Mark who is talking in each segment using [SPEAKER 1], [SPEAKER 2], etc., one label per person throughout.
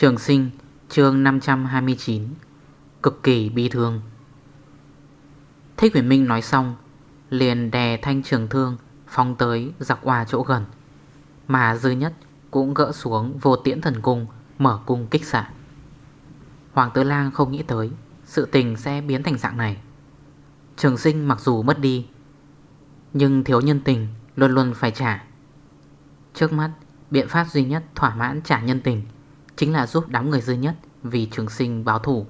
[SPEAKER 1] Trường sinh, chương 529 Cực kỳ bi thương. Thích huyền minh nói xong, Liền đè thanh trường thương Phong tới giặc qua chỗ gần. Mà dư nhất cũng gỡ xuống Vô tiễn thần cung, Mở cung kích xạ. Hoàng tử lang không nghĩ tới, Sự tình sẽ biến thành dạng này. Trường sinh mặc dù mất đi, Nhưng thiếu nhân tình Luôn luôn phải trả. Trước mắt, biện pháp duy nhất thỏa mãn trả nhân tình Chính là giúp đám người dư nhất Vì trường sinh báo thủ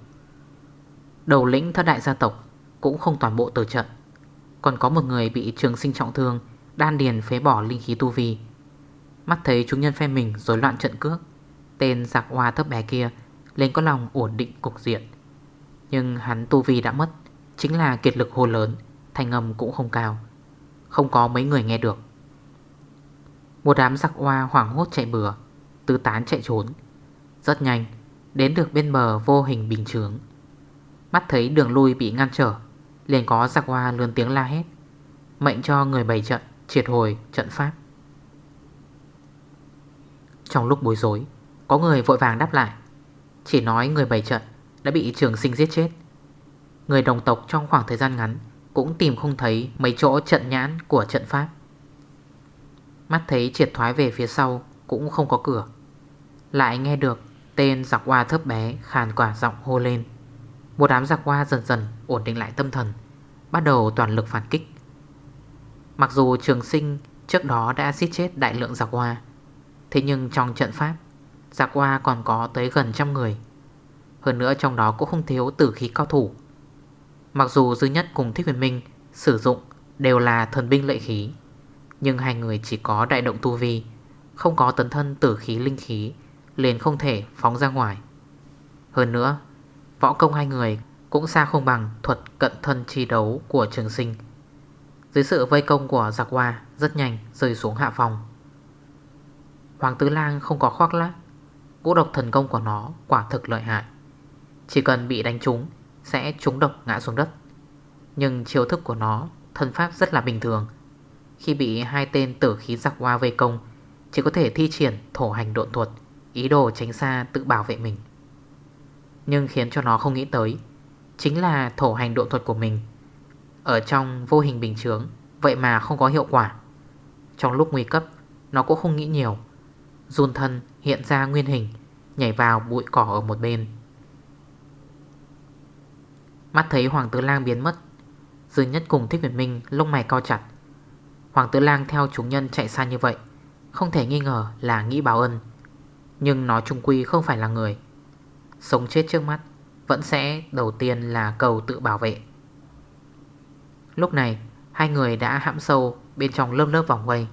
[SPEAKER 1] Đầu lĩnh thất đại gia tộc Cũng không toàn bộ tử trận. Còn có một người bị trường sinh trọng thương, Đan điền phế bỏ linh khí tu vi. Mắt thấy chúng nhân phe mình rối loạn trận cước, Tên giặc hoa thấp bé kia Lên có lòng ổn định cục diện. Nhưng hắn tu vi đã mất, Chính là kiệt lực hồ lớn, Thanh âm cũng không cao. Không có mấy người nghe được. Một đám giặc hoa hoảng hốt chạy bừa, Tứ tán chạy trốn rất nhanh, Đến được bên bờ vô hình bình trướng Mắt thấy đường lui bị ngăn trở, Liền có giặc hoa lươn tiếng la hết Mệnh cho người bày trận Triệt hồi trận pháp. Trong lúc bối rối, Có người vội vàng đáp lại. Chỉ nói người bày trận Đã bị trường sinh giết chết. Người đồng tộc trong khoảng thời gian ngắn Cũng tìm không thấy mấy chỗ trận nhãn của trận pháp. Mắt thấy triệt thoái về phía sau Cũng không có cửa. Lại nghe được Tên giặc hoa thấp bé, khàn quả giọng hô lên. Một đám giặc hoa dần dần ổn định lại tâm thần, Bắt đầu toàn lực phản kích. Mặc dù trường sinh trước đó đã giết chết đại lượng giặc hoa Thế nhưng trong trận pháp, Giặc hoa còn có tới gần trăm người. Hơn nữa trong đó cũng không thiếu tử khí cao thủ. Mặc dù Dư Nhất cùng Thích Huyền Minh Sử dụng đều là thần binh lợi khí, Nhưng hai người chỉ có đại động tu vi, Không có tấn thân tử khí linh khí liền không thể phóng ra ngoài. Hơn nữa, Võ công hai người cũng xa không bằng thuật cận thân chi đấu của trường sinh. Dưới sự vây công của giặc hoa Rất nhanh rơi xuống hạ phòng. Hoàng tứ lang không có khoác lác, Ngũ độc thần công của nó quả thực lợi hại. Chỉ cần bị đánh trúng, Sẽ trúng độc ngã xuống đất. Nhưng chiêu thức của nó, Thân pháp rất là bình thường. Khi bị hai tên tử khí giặc hoa vây công, Chỉ có thể thi triển thổ hành độn thuật. Ý đồ tránh xa tự bảo vệ mình. Nhưng khiến cho nó không nghĩ tới, Chính là thổ hành độ thuật của mình. Ở trong vô hình bình chướng, Vậy mà không có hiệu quả. Trong lúc nguy cấp, Nó cũng không nghĩ nhiều. Dùn thân hiện ra nguyên hình, Nhảy vào bụi cỏ ở một bên. Mắt thấy Hoàng tử lang biến mất, Dư nhất cùng Thích Việt Minh lông mày cao chặt. Hoàng tử lang theo chúng nhân chạy xa như vậy, Không thể nghi ngờ là nghĩ báo ân nhưng nó trung quy không phải là người. Sống chết trước mắt Vẫn sẽ đầu tiên là cầu tự bảo vệ. Lúc này, Hai người đã hãm sâu Bên trong lớp lớp vòng quay.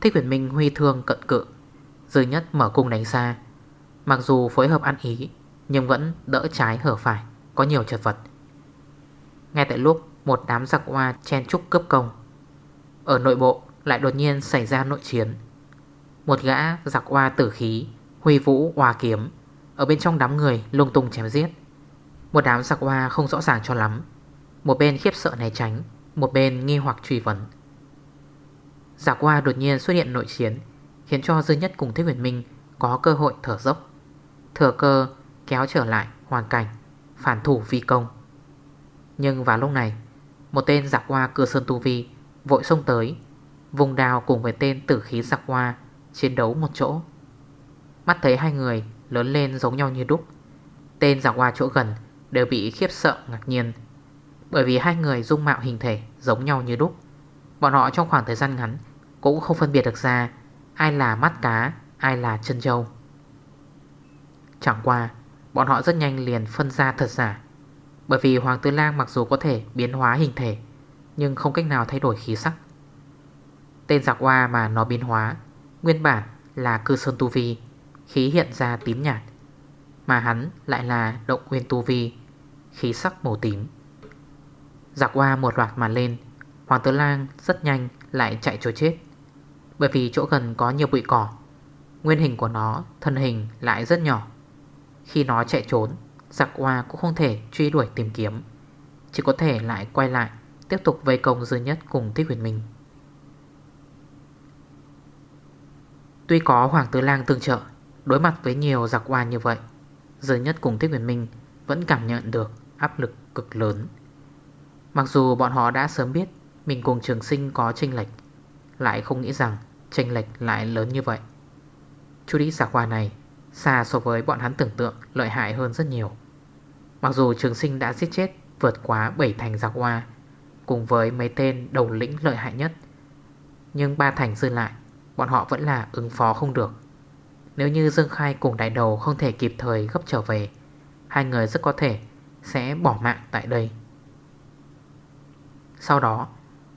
[SPEAKER 1] Thích huyền minh huy thương cận cự Dư nhất mở cung đánh xa. Mặc dù phối hợp ăn ý, Nhưng vẫn đỡ trái hở phải, Có nhiều chật vật. Ngay tại lúc một đám giặc hoa chen trúc cướp công, Ở nội bộ lại đột nhiên xảy ra nội chiến. Một gã giặc hoa tử khí Huy vũ hòa kiếm. Ở bên trong đám người, lung tung chém giết. Một đám giặc hoa không rõ ràng cho lắm. Một bên khiếp sợ né tránh, Một bên nghi hoặc truy vấn. Giặc hoa đột nhiên xuất hiện nội chiến, Khiến cho Dư Nhất cùng Thích Huyền Minh Có cơ hội thở dốc. Thừa cơ, kéo trở lại hoàn cảnh, Phản thủ vi công. Nhưng vào lúc này, Một tên giặc hoa cưa sơn tu vi Vội xông tới, Vùng đào cùng với tên tử khí giặc hoa Chiến đấu một chỗ. Mắt thấy hai người lớn lên giống nhau như đúc. Tên giặc qua chỗ gần đều bị khiếp sợ ngạc nhiên. Bởi vì hai người dung mạo hình thể giống nhau như đúc. Bọn họ trong khoảng thời gian ngắn Cũng không phân biệt được ra Ai là mắt cá, Ai là chân trâu. Chẳng qua, Bọn họ rất nhanh liền phân ra thật giả. Bởi vì Hoàng Tư Lang mặc dù có thể biến hóa hình thể, Nhưng không cách nào thay đổi khí sắc. Tên giặc hoa mà nó biến hóa Nguyên bản là cư sơn tu vi. Khí hiện ra tím nhạt Mà hắn lại là động nguyên tu vi Khí sắc màu tím. Giặc qua một loạt mà lên Hoàng tử lang rất nhanh lại chạy trốn chết. Bởi vì chỗ gần có nhiều bụi cỏ Nguyên hình của nó Thân hình lại rất nhỏ. Khi nó chạy trốn Giặc qua cũng không thể truy đuổi tìm kiếm Chỉ có thể lại quay lại Tiếp tục vây công dư nhất cùng Thích Huyền mình, Tuy có Hoàng Tứ Lang tương trợ Đối mặt với nhiều giặc hoa như vậy giới nhất cùng Thích Huyền Minh Vẫn cảm nhận được áp lực cực lớn. Mặc dù bọn họ đã sớm biết Mình cùng trường sinh có tranh lệch, Lại không nghĩ rằng tranh lệch lại lớn như vậy. Chú đi giặc hoa này Xa so với bọn hắn tưởng tượng lợi hại hơn rất nhiều. Mặc dù trường sinh đã giết chết Vượt quá 7 thành giặc hoa Cùng với mấy tên đầu lĩnh lợi hại nhất, Nhưng ba thành dư lại, Bọn họ vẫn là ứng phó không được. Nếu như Dương Khai cùng đại đầu Không thể kịp thời gấp trở về, Hai người rất có thể Sẽ bỏ mạng tại đây. Sau đó,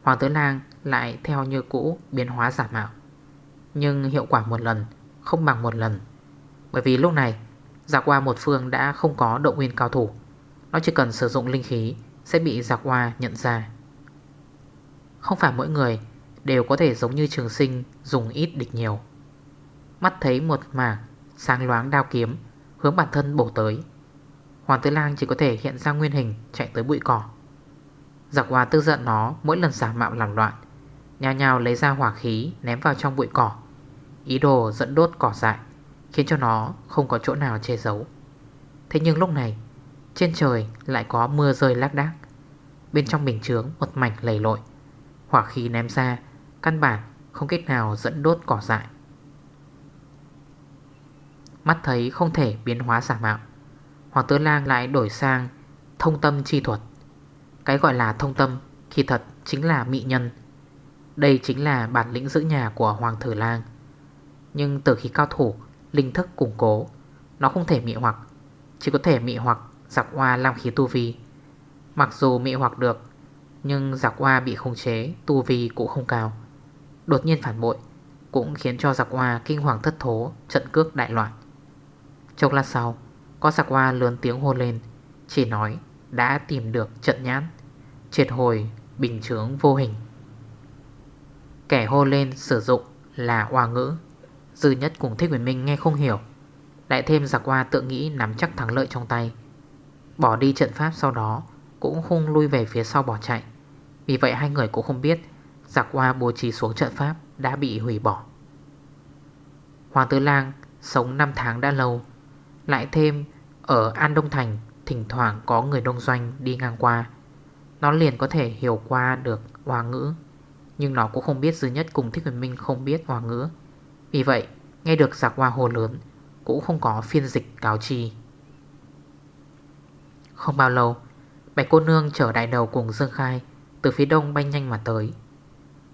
[SPEAKER 1] Hoàng tử lang lại theo như cũ Biến hóa giả mạo. Nhưng hiệu quả một lần, Không bằng một lần. Bởi vì lúc này Giả qua một phương đã không có động nguyên cao thủ. Nó chỉ cần sử dụng linh khí Sẽ bị giặc hoa nhận ra. Không phải mỗi người Đều có thể giống như trường sinh Dùng ít địch nhiều. Mắt thấy một mảng sáng loáng đao kiếm Hướng bản thân bổ tới. Hoàng tử lang chỉ có thể hiện ra nguyên hình Chạy tới bụi cỏ. Giặc hoa tư giận nó mỗi lần giả mạo làm loạn Nhào nhào lấy ra hỏa khí Ném vào trong bụi cỏ. Ý đồ dẫn đốt cỏ dại Khiến cho nó không có chỗ nào che giấu. Thế nhưng lúc này, Trên trời lại có mưa rơi lác đác. Bên trong bình chướng một mảnh lầy lội, Hỏa khí ném ra, Căn bản không cách nào dẫn đốt cỏ dại. Mắt thấy không thể biến hóa giả mạo. Hoàng tử lang lại đổi sang Thông tâm chi thuật. Cái gọi là thông tâm Khi thật chính là mị nhân. Đây chính là bản lĩnh giữ nhà của Hoàng tử lang. Nhưng từ khi cao thủ, Linh thức củng cố, Nó không thể mị hoặc, Chỉ có thể mị hoặc giặc hoa lam khí tu vi. Mặc dù mị hoặc được, Nhưng giặc hoa bị khống chế, Tu vi cũng không cao. Đột nhiên phản bội Cũng khiến cho giặc hoa kinh hoàng thất thố, Trận cước đại loạn. Chốc lát sau Có giặc hoa lớn tiếng hô lên, Chỉ nói, đã tìm được trận nhãn, Triệt hồi bình chướng vô hình. Kẻ hô lên sử dụng là hoa ngữ, Dư nhất cùng Thích Huyền Minh nghe không hiểu, Lại thêm giặc qua tự nghĩ nắm chắc thắng lợi trong tay, Bỏ đi trận pháp sau đó Cũng không lui về phía sau bỏ chạy. Vì vậy hai người cũng không biết Giặc qua bố trí xuống trận pháp Đã bị hủy bỏ. Hoàng tử lang sống 5 tháng đã lâu lại thêm, Ở An Đông Thành, Thỉnh thoảng có người đông doanh đi ngang qua. Nó liền có thể hiểu qua được Hoa ngữ, Nhưng nó cũng không biết duy nhất cùng Thích Huyền Minh không biết Hoa ngữ. Vì vậy, nghe được giặc hoa hồ lớn, Cũng không có phiên dịch cáo chi. Không bao lâu, Bạch cô nương chở đại đầu cùng Dương Khai Từ phía đông bay nhanh mà tới.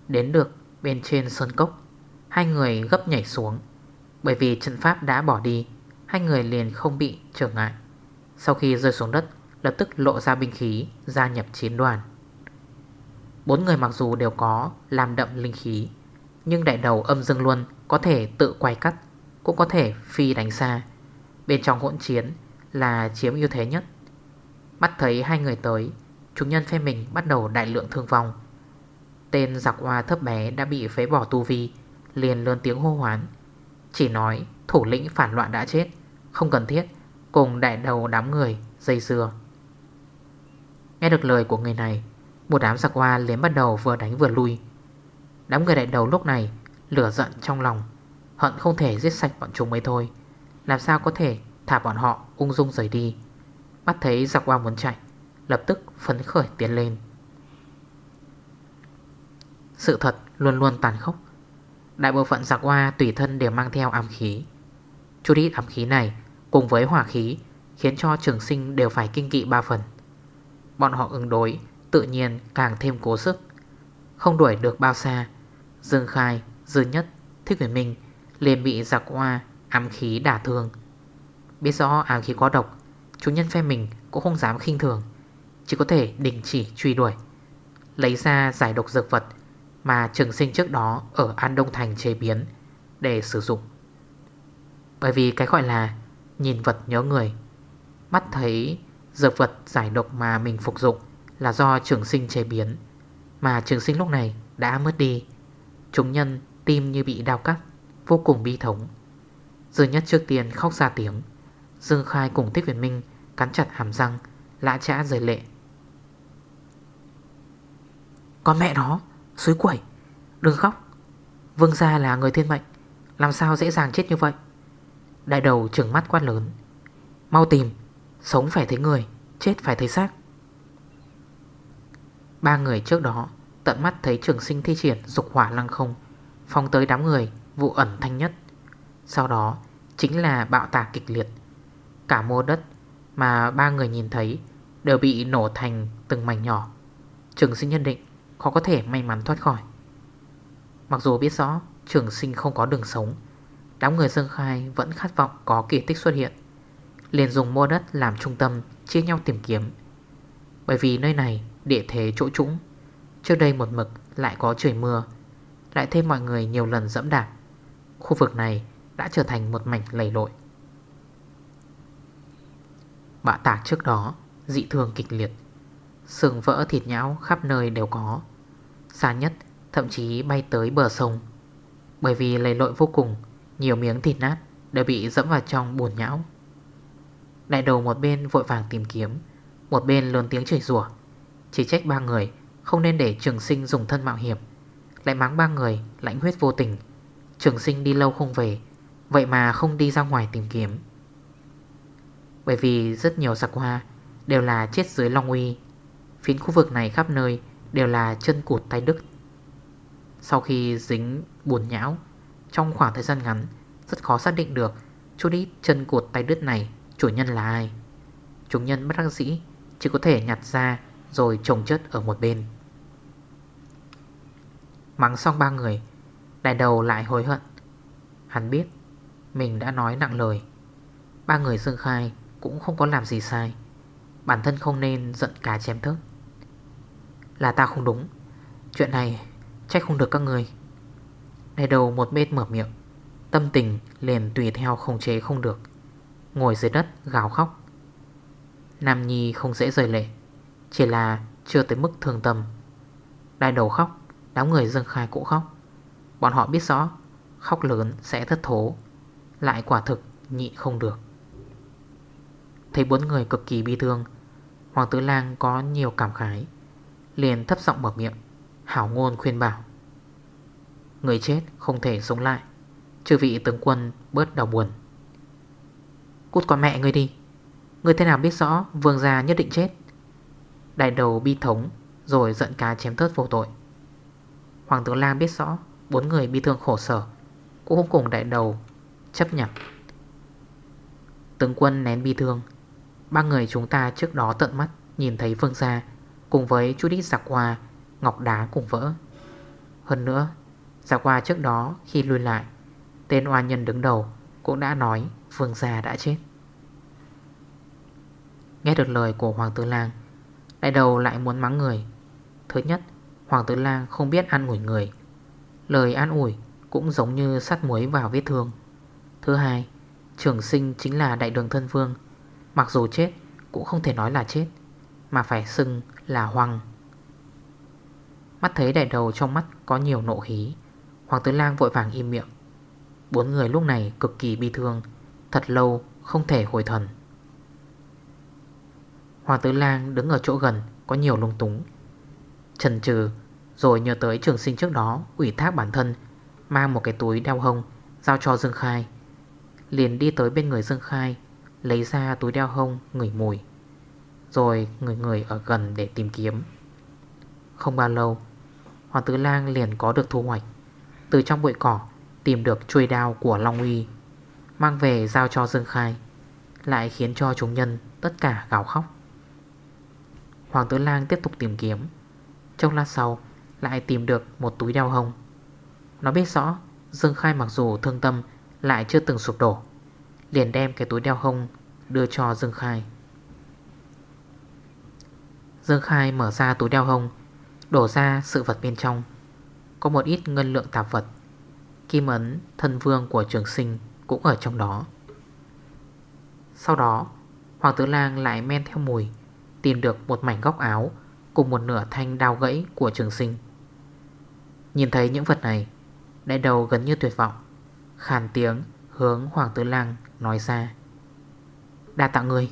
[SPEAKER 1] Đến được bên trên sơn cốc, Hai người gấp nhảy xuống, Bởi vì trận pháp đã bỏ đi Hai người liền không bị trở ngại. Sau khi rơi xuống đất, Lập tức lộ ra binh khí, Gia nhập chiến đoàn. Bốn người mặc dù đều có Làm đậm linh khí, Nhưng đại đầu âm dương luôn có thể tự quay cắt, Cũng có thể phi đánh xa. Bên trong hỗn chiến là chiếm ưu thế nhất. Mắt thấy hai người tới, Chúng nhân phe mình bắt đầu đại lượng thương vong. Tên giặc hoa thấp bé đã bị phế bỏ tu vi, Liền lớn tiếng hô hoán. Chỉ nói thủ lĩnh phản loạn đã chết. Không cần thiết, Cùng đại đầu đám người dây dưa. Nghe được lời của người này, Một đám giặc hoa liền bắt đầu vừa đánh vừa lui. Đám người đại đầu lúc này Lửa giận trong lòng, Hận không thể giết sạch bọn chúng mới thôi. Làm sao có thể thả bọn họ ung dung rời đi? Mắt thấy giặc hoa muốn chạy, Lập tức phấn khởi tiến lên. Sự thật luôn luôn tàn khốc. Đại bộ phận giặc hoa tùy thân đều mang theo ám khí. Chú đi ám khí này Cùng với hỏa khí, Khiến cho trường sinh đều phải kinh kỵ ba phần. Bọn họ ứng đối, Tự nhiên càng thêm cố sức. Không đuổi được bao xa, Dương Khai, Dư nhất, Thích Huyền Minh liền bị giặc hoa ám khí đả thương. Biết rõ ám khí có độc, Chủ nhân phe mình cũng không dám khinh thường, Chỉ có thể đình chỉ truy đuổi, Lấy ra giải độc dược vật Mà trường sinh trước đó Ở An Đông Thành chế biến Để sử dụng. Bởi vì cái gọi là nhìn vật nhớ người. Mắt thấy dược vật giải độc mà mình phục dụng Là do trường sinh chế biến, Mà trường sinh lúc này đã mất đi. Chúng nhân tim như bị đau cắt, Vô cùng bi thống. Dương nhất trước tiên khóc ra tiếng. Dương Khai cùng Thích Việt Minh Cắn chặt hàm răng, Lã trã rời lệ. Con mẹ đó Suối quẩy, Đừng khóc. Vương gia là người thiên mệnh, Làm sao dễ dàng chết như vậy? Đại đầu trừng mắt quát lớn. Mau tìm, Sống phải thấy người, Chết phải thấy xác. Ba người trước đó Tận mắt thấy trường sinh thi triển dục hỏa lăng không Phong tới đám người, Vụ ẩn thanh nhất. Sau đó, chính là bạo tạc kịch liệt. Cả mô đất mà ba người nhìn thấy Đều bị nổ thành từng mảnh nhỏ. Trường sinh nhân định Khó có thể may mắn thoát khỏi. Mặc dù biết rõ trường sinh không có đường sống Đám người Dương Khai vẫn khát vọng có kỳ tích xuất hiện, liền dùng mua đất làm trung tâm Chia nhau tìm kiếm. Bởi vì nơi này địa thế chỗ trũng, Trước đây một mực lại có trời mưa, Lại thêm mọi người nhiều lần dẫm đạp, Khu vực này đã trở thành một mảnh lầy lội. Bạ tạc trước đó, Dị thường kịch liệt Sừng vỡ thịt nhão khắp nơi đều có, Xa nhất thậm chí bay tới bờ sông. Bởi vì lầy lội vô cùng nhiều miếng thịt nát đều bị dẫm vào trong buồn nhão. Đại đầu một bên vội vàng tìm kiếm, Một bên lớn tiếng chửi rủa. Chỉ trách ba người Không nên để trường sinh dùng thân mạo hiểm, Lại mắng ba người lãnh huyết vô tình. Trường sinh đi lâu không về, Vậy mà không đi ra ngoài tìm kiếm. Bởi vì rất nhiều giặc hoa Đều là chết dưới Long Uy, Phiến khu vực này khắp nơi Đều là chân cụt tay đức Sau khi dính buồn nhão trong khoảng thời gian ngắn, Rất khó xác định được Chút ít chân cột tay đứt này Chủ nhân là ai. Chúng nhân bất đắc dĩ, Chỉ có thể nhặt ra Rồi trồng chất ở một bên. Mắng xong ba người, Đại đầu lại hối hận. Hắn biết Mình đã nói nặng lời. Ba người dương khai cũng không có làm gì sai. Bản thân không nên giận cả chém thớt. Là ta không đúng. Chuyện này trách không được các người. Đại đầu một bên mở miệng, Tâm tình liền tùy theo không chế không được. Ngồi dưới đất, gào khóc. Nam Nhi không dễ rời lệ, Chỉ là chưa tới mức thương tâm. Đại đầu khóc, Đám người dâng khai cũng khóc. Bọn họ biết rõ, Khóc lớn sẽ thất thố, Lại quả thực nhịn không được. Thấy bốn người cực kỳ bi thương, Hoàng tử lang có nhiều cảm khái, Liền thấp giọng mở miệng, Hảo ngôn khuyên bảo. Người chết không thể sống lại. Chư vị tướng quân bớt đau buồn. Cút con mẹ ngươi đi. Ngươi thế nào biết rõ vương gia nhất định chết? Đại đầu bi thống, Rồi giận cá chém thớt vô tội. Hoàng tướng Lang biết rõ Bốn người bi thương khổ sở, Cũng không cùng đại đầu chấp nhận. Tướng quân nén bi thương. Ba người chúng ta trước đó tận mắt Nhìn thấy vương gia Cùng với chú ít giặc hoa, Ngọc đá cùng vỡ. Hơn nữa Giặc qua trước đó, khi lui lại, Tên oan nhân đứng đầu Cũng đã nói Vương gia đã chết. Nghe được lời của Hoàng tử Lang, Đại đầu lại muốn mắng người. Thứ nhất, Hoàng tử Lang không biết ăn ủi người. Lời an ủi cũng giống như sắt muối vào vết thương. Thứ hai, Trường sinh chính là đại đường thân vương. Mặc dù chết, cũng không thể nói là chết, Mà phải xưng là hoang. Mắt thấy đại đầu trong mắt có nhiều nộ khí Hoàng tử lang vội vàng im miệng. Bốn người lúc này cực kỳ bi thương, Thật lâu không thể hồi thần. Hoàng tử lang đứng ở chỗ gần, Có nhiều lung túng. Trần trừ Rồi nhớ tới trường sinh trước đó, Ủy thác bản thân, Mang một cái túi đeo hông, Giao cho Dương Khai. Liền đi tới bên người Dương Khai, Lấy ra túi đeo hông, ngửi mùi. Rồi người người ở gần để tìm kiếm. Không bao lâu, Hoàng tử lang liền có được thu hoạch. Từ trong bụi cỏ, Tìm được chuôi đao của Long Uy, Mang về giao cho Dương Khai, Lại khiến cho chúng nhân tất cả gào khóc. Hoàng tử lang tiếp tục tìm kiếm. Trong lát sau, Lại tìm được một túi đeo hông Nó biết rõ, Dương Khai mặc dù thương tâm, Lại chưa từng sụp đổ, Liền đem cái túi đeo hông Đưa cho Dương Khai. Dương Khai mở ra túi đeo hông Đổ ra sự vật bên trong. Có một ít ngân lượng tạp vật. Kim ấn, thân vương của trường sinh, cũng ở trong đó. Sau đó, Hoàng tử lang lại men theo mùi, Tìm được một mảnh góc áo Cùng một nửa thanh đao gãy của trường sinh. Nhìn thấy những vật này, Đại đầu gần như tuyệt vọng, Khàn tiếng hướng Hoàng tử lang nói ra. Đa tạ người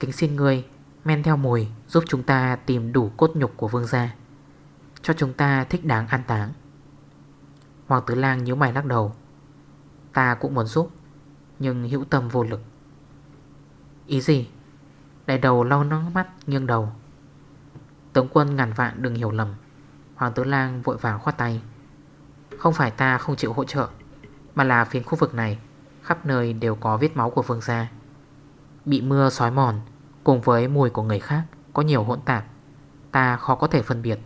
[SPEAKER 1] Kính xin người men theo mùi Giúp chúng ta tìm đủ cốt nhục của vương gia. Cho chúng ta thích đáng an táng. Hoàng tử lang nhíu mày lắc đầu. Ta cũng muốn giúp, Nhưng hữu tâm vô lực. Ý gì? Đại đầu lau nước mắt nghiêng đầu. Tướng quân ngàn vạn đừng hiểu lầm. Hoàng tử lang vội vàng khoát tay. Không phải ta không chịu hỗ trợ, Mà là phiến khu vực này, Khắp nơi đều có vết máu của vương gia. Bị mưa xói mòn, Cùng với mùi của người khác Có nhiều hỗn tạp, Ta khó có thể phân biệt.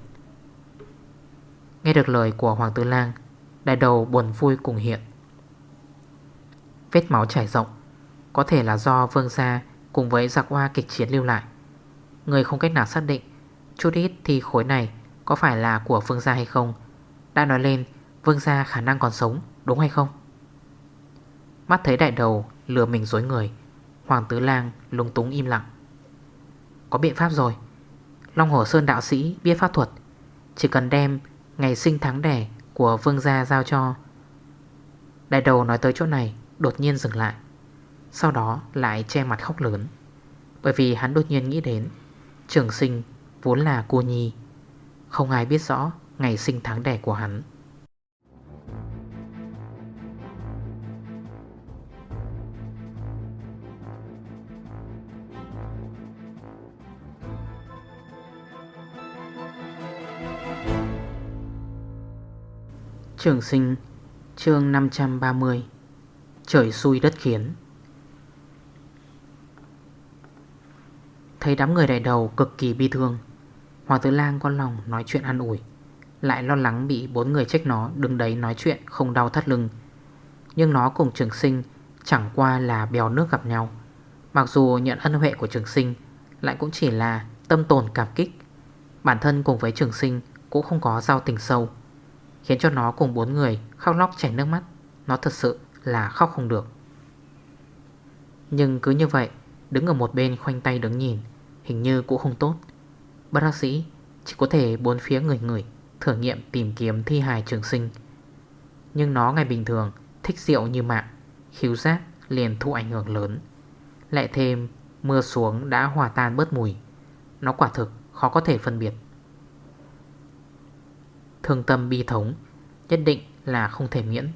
[SPEAKER 1] Nghe được lời của Hoàng tử lang, Đại đầu buồn vui cùng hiện. Vết máu chảy rộng, Có thể là do vương gia Cùng với giặc hoa kịch chiến lưu lại. Người không cách nào xác định Chút ít thì khối này Có phải là của vương gia hay không. Đã nói lên, vương gia khả năng còn sống, Đúng hay không? Mắt thấy đại đầu lừa mình dối người, Hoàng tứ lang lung túng im lặng. Có biện pháp rồi. Long Hồ Sơn đạo sĩ biết pháp thuật, Chỉ cần đem ngày sinh tháng đẻ Của vương gia giao cho. Đại đầu nói tới chỗ này, Đột nhiên dừng lại. Sau đó lại che mặt khóc lớn. Bởi vì hắn đột nhiên nghĩ đến, Trường sinh vốn là cô nhi. Không ai biết rõ Ngày sinh tháng đẻ của hắn. Trường sinh, chương 530 Trời xui đất khiến. Thấy đám người đại đầu cực kỳ bi thương Hoàng tử lang con lòng nói chuyện an ủi, Lại lo lắng bị bốn người trách nó Đứng đấy nói chuyện không đau thắt lưng. Nhưng nó cùng trường sinh Chẳng qua là bèo nước gặp nhau, Mặc dù nhận ân huệ của trường sinh Lại cũng chỉ là tâm tồn cảm kích. Bản thân cùng với trường sinh Cũng không có giao tình sâu Khiến cho nó cùng bốn người khóc lóc chảy nước mắt. Nó thật sự là khóc không được. Nhưng cứ như vậy, Đứng ở một bên khoanh tay đứng nhìn, Hình như cũng không tốt. Bác bác sĩ chỉ có thể bốn phía người người Thử nghiệm tìm kiếm thi hài trường sinh. Nhưng nó ngày bình thường, Thích rượu như mạng Khiếu giác liền thụ ảnh hưởng lớn. Lại thêm, mưa xuống đã hòa tan bớt mùi. Nó quả thực khó có thể phân biệt. Thương tâm bi thống, Nhất định là không thể miễn.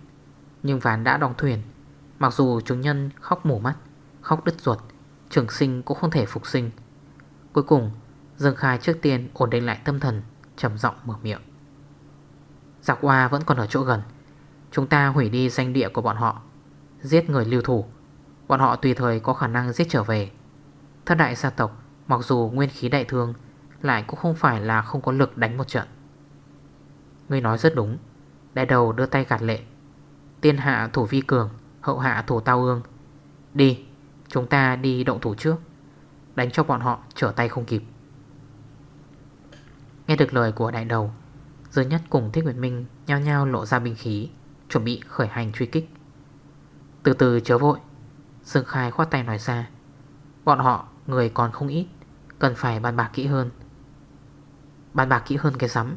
[SPEAKER 1] Nhưng ván đã đóng thuyền. Mặc dù chúng nhân khóc mổ mắt, Khóc đứt ruột, Trường sinh cũng không thể phục sinh. Cuối cùng, Dương Khai trước tiên ổn định lại tâm thần, trầm giọng mở miệng. Giặc hoa vẫn còn ở chỗ gần. Chúng ta hủy đi danh địa của bọn họ, Giết người lưu thủ. Bọn họ tùy thời có khả năng giết trở về. Thất đại gia tộc, Mặc dù nguyên khí đại thương, Lại cũng không phải là không có lực đánh một trận. Ngươi nói rất đúng. Đại đầu đưa tay gạt lệ. Tiên hạ thủ vi cường, Hậu hạ thủ tao ương. Đi, Chúng ta đi động thủ trước. Đánh cho bọn họ trở tay không kịp. Nghe được lời của đại đầu dưới Nhất cùng Thích Nguyệt Minh Nhao nhao lộ ra binh khí, Chuẩn bị khởi hành truy kích. Từ từ chớ vội. Dương Khai khoát tay nói ra. Bọn họ, người còn không ít, Cần phải bàn bạc kỹ hơn. Bàn bạc kỹ hơn cái rắm.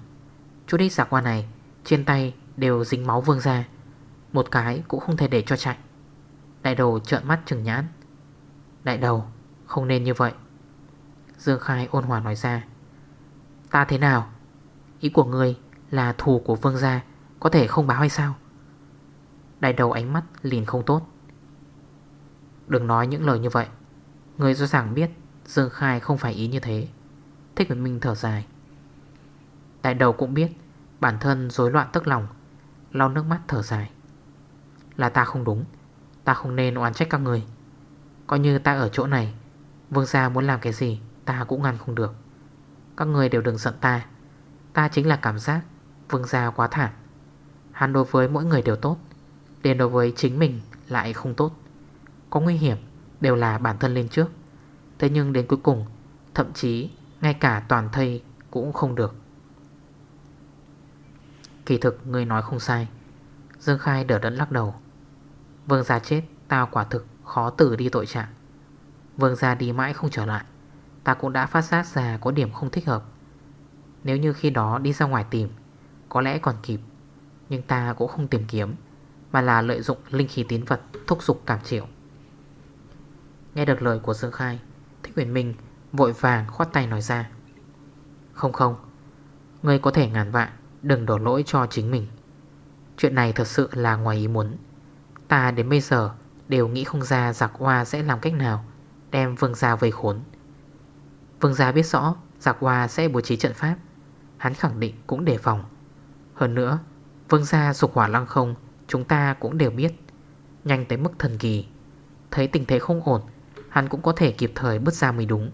[SPEAKER 1] Chú đích giả qua này, Trên tay đều dính máu vương ra. Một cái cũng không thể để cho chạy. Đại đầu trợn mắt trừng nhãn. Đại đầu, không nên như vậy. Dương Khai ôn hòa nói ra. Ta thế nào? Ý của ngươi là thù của vương gia Có thể không báo hay sao? Đại đầu ánh mắt liền không tốt. Đừng nói những lời như vậy. Người rõ ràng biết Dương Khai không phải ý như thế. Thích Nguyễn Minh thở dài. Đại đầu cũng biết, Bản thân rối loạn tức lòng, Lau nước mắt thở dài. Là ta không đúng, Ta không nên oán trách các người. Coi như ta ở chỗ này, Vương gia muốn làm cái gì, Ta cũng ngăn không được. Các người đều đừng giận ta Ta chính là cảm giác Vương gia quá thảm. Hắn đối với mỗi người đều tốt, liền đối với chính mình lại không tốt. Có nguy hiểm đều là bản thân lên trước, Thế nhưng đến cuối cùng, Thậm chí ngay cả toàn thây cũng không được. Kỳ thực người nói không sai. Dương Khai đỡ đẫn lắc đầu. Vương gia chết Tao quả thực khó tử đi tội trạng. Vương gia đi mãi không trở lại. Ta cũng đã phát giác ra có điểm không thích hợp. Nếu như khi đó đi ra ngoài tìm, Có lẽ còn kịp. Nhưng ta cũng không tìm kiếm, Mà là lợi dụng linh khí tín vật, Thúc dục cảm chịu Nghe được lời của Dương Khai, Thích huyền Minh vội vàng khoát tay nói ra. Không không, Ngươi có thể ngàn vạn Đừng đổ lỗi cho chính mình. Chuyện này thật sự là ngoài ý muốn. Ta đến bây giờ đều nghĩ không ra giặc hoa sẽ làm cách nào Đem vương gia vây khốn. Vương gia biết rõ Giặc hoa sẽ bố trí trận pháp. Hắn khẳng định cũng đề phòng. Hơn nữa, Vương gia dục hỏa lăng không, Chúng ta cũng đều biết. Nhanh tới mức thần kỳ. Thấy tình thế không ổn, Hắn cũng có thể kịp thời bước ra mới đúng.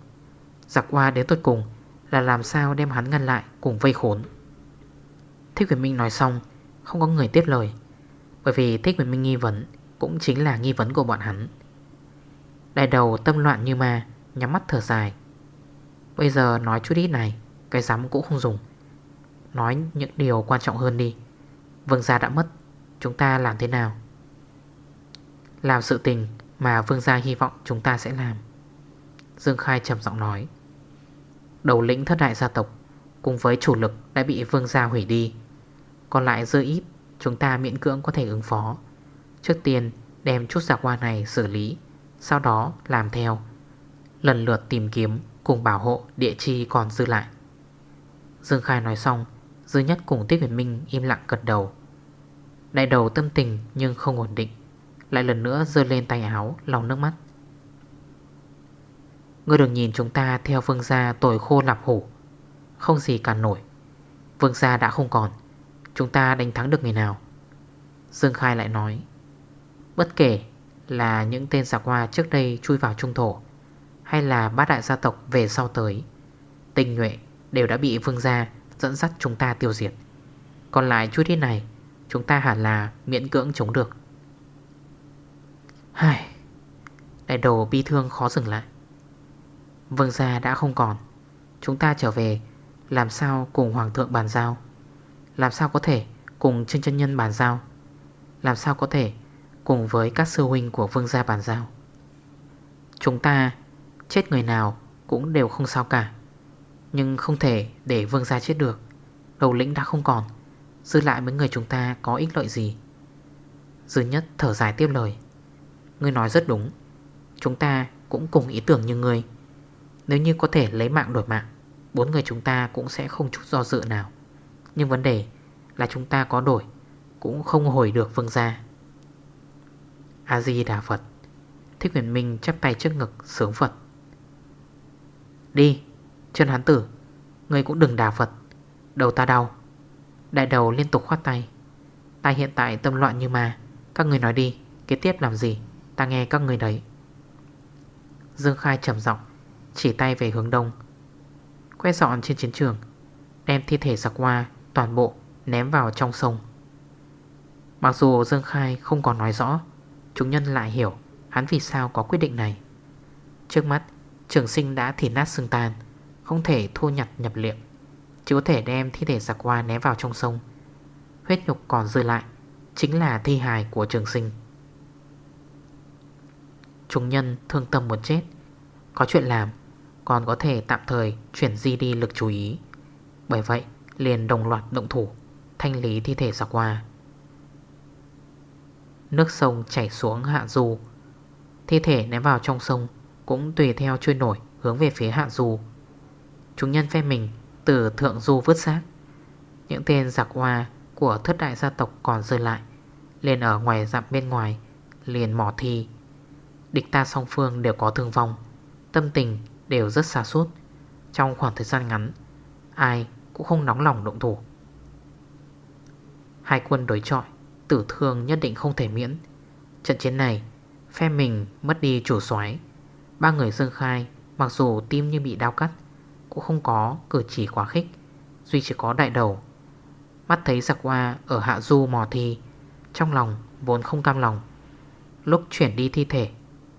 [SPEAKER 1] Giặc hoa đến tuột cùng Là làm sao đem hắn ngăn lại cùng vây khốn? Thích Quyền Minh nói xong, Không có người tiếp lời. Bởi vì Thích Quyền Minh nghi vấn Cũng chính là nghi vấn của bọn hắn. Đại đầu tâm loạn như ma, Nhắm mắt thở dài. Bây giờ nói chút ít này, Cái giám cũng không dùng. Nói những điều quan trọng hơn đi. Vương gia đã mất, Chúng ta làm thế nào? Làm sự tình mà vương gia hy vọng chúng ta sẽ làm. Dương Khai trầm giọng nói. Đầu lĩnh thất đại gia tộc Cùng với chủ lực đã bị vương gia hủy đi. Còn lại dư ít, Chúng ta miễn cưỡng có thể ứng phó. Trước tiên, đem chút giặc qua này xử lý, Sau đó làm theo. Lần lượt tìm kiếm Cùng bảo hộ địa chi còn dư lại. Dương Khai nói xong, Dư nhất cùng Tiết Huyền Minh im lặng gật đầu. Đại đầu tâm tình nhưng không ổn định, Lại lần nữa rơi lên tay áo lòng nước mắt. Ngươi đừng nhìn chúng ta theo vương gia tồi khô lạp hủ. Không gì cản nổi. Vương gia đã không còn. Chúng ta đánh thắng được người nào? Dương Khai lại nói. Bất kể là những tên giặc hoa trước đây chui vào trung thổ, Hay là bát đại gia tộc về sau tới Tình nhuệ đều đã bị vương gia dẫn dắt chúng ta tiêu diệt. Còn lại chút ít này, Chúng ta hẳn là miễn cưỡng chống được. Hài Đại đồ bi thương khó dừng lại. Vương gia đã không còn. Chúng ta trở về làm sao cùng hoàng thượng bàn giao? Làm sao có thể cùng chân chân nhân bàn giao? Làm sao có thể Cùng với các sư huynh của vương gia bàn giao? Chúng ta Chết người nào cũng đều không sao cả, Nhưng không thể để vương gia chết được. Đầu lĩnh đã không còn Dư lại mấy người chúng ta có ích lợi gì? Dư nhất thở dài tiếp lời. Ngươi nói rất đúng, Chúng ta cũng cùng ý tưởng như ngươi. Nếu như có thể lấy mạng đổi mạng Bốn người chúng ta cũng sẽ không chút do dự nào. Nhưng vấn đề là chúng ta có đổi, Cũng không hồi được vương gia. A-di-đà Phật, Thích huyền minh chắp tay trước ngực, sướng Phật. Đi, Chân hán tử, Ngươi cũng đừng đà Phật, Đầu ta đau. Đại đầu liên tục khoát tay. Ta hiện tại tâm loạn như ma, Các người nói đi, Kế tiếp làm gì? Ta nghe các người đấy. Dương Khai trầm giọng, Chỉ tay về hướng đông. Quét dọn trên chiến trường, Đem thi thể giặc hoa toàn bộ ném vào trong sông. Mặc dù Dương Khai không còn nói rõ, Chúng nhân lại hiểu Hắn vì sao có quyết định này. Trước mắt, trường sinh đã thỉ nát xương tan, Không thể thu nhặt nhập liệu, chỉ có thể đem thi thể giặc hoa ném vào trong sông. Huyết nhục còn rơi lại, Chính là thi hài của trường sinh. Chúng nhân thương tâm muốn chết, Có chuyện làm còn có thể tạm thời chuyển di đi lực chú ý. Bởi vậy, liền đồng loạt động thủ, Thanh lý thi thể giặc qua. Nước sông chảy xuống hạ du. Thi thể ném vào trong sông Cũng tùy theo trôi nổi Hướng về phía hạ du. Chúng nhân phe mình từ thượng du vứt xác. Những tên giặc hoa của thất đại gia tộc còn rơi lại Lên ở ngoài dặm bên ngoài, Liền mỏ thi. Địch ta song phương đều có thương vong, Tâm tình đều rất xa suốt. Trong khoảng thời gian ngắn, Ai cũng không nóng lòng động thủ. Hai quân đối trọi Tử thương nhất định không thể miễn. Trận chiến này, Phe mình mất đi chủ soái. Ba người dương khai, Mặc dù tim như bị đau cắt, cũng không có cử chỉ quá khích, Duy chỉ có đại đầu. Mắt thấy giặc hoa ở hạ du mò thi, Trong lòng vốn không cam lòng. Lúc chuyển đi thi thể,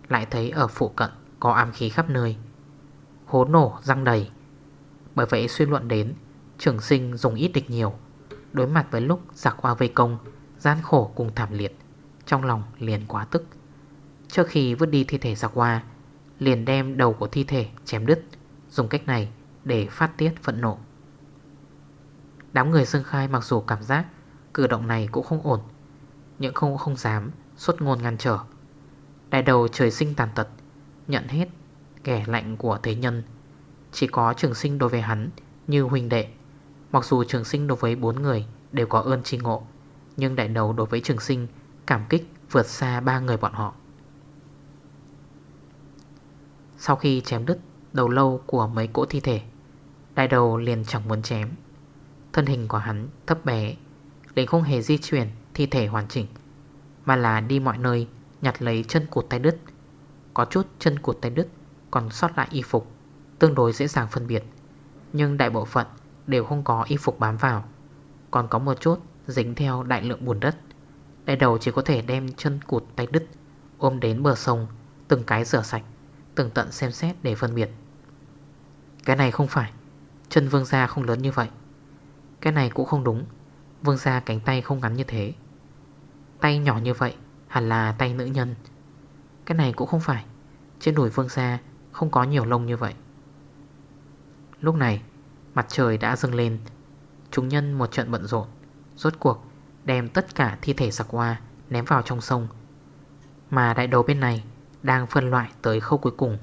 [SPEAKER 1] Lại thấy ở phụ cận có ám khí khắp nơi. Hố nổ răng đầy. Bởi vậy suy luận đến, Trường sinh dùng ít địch nhiều. Đối mặt với lúc giặc qua vây công, Gian khổ cùng thảm liệt, Trong lòng liền quá tức. Trước khi vứt đi thi thể giặc qua Liền đem đầu của thi thể chém đứt, Dùng cách này để phát tiết phận nộ. Đám người Dương Khai mặc dù cảm giác Cử động này cũng không ổn, Nhưng không không dám xuất ngôn ngăn trở. Đại đầu trời sinh tàn tật, Nhận hết kẻ lạnh của thế nhân. Chỉ có trường sinh đối với hắn, Như huynh đệ. Mặc dù trường sinh đối với bốn người Đều có ơn tri ngộ, Nhưng đại đầu đối với trường sinh Cảm kích vượt xa ba người bọn họ. Sau khi chém đứt đầu lâu của mấy cỗ thi thể, Đại đầu liền chẳng muốn chém. Thân hình của hắn thấp bé Để không hề di chuyển thi thể hoàn chỉnh, Mà là đi mọi nơi Nhặt lấy chân cụt tay đứt. Có chút chân cụt tay đứt còn sót lại y phục, Tương đối dễ dàng phân biệt. Nhưng đại bộ phận đều không có y phục bám vào. Còn có một chút dính theo đại lượng bùn đất. Đại đầu chỉ có thể đem chân cụt tay đứt, Ôm đến bờ sông, Từng cái rửa sạch Từng tận xem xét để phân biệt. Cái này không phải. Chân vương gia không lớn như vậy. Cái này cũng không đúng. Vương gia cánh tay không ngắn như thế. Tay nhỏ như vậy Hẳn là tay nữ nhân. Cái này cũng không phải. Trên đùi vương gia không có nhiều lông như vậy. Lúc này, Mặt trời đã dâng lên. Chúng nhân một trận bận rộn, Rốt cuộc đem tất cả thi thể giặc hoa Ném vào trong sông. Mà đại đầu bên này Đang phân loại tới khâu cuối cùng.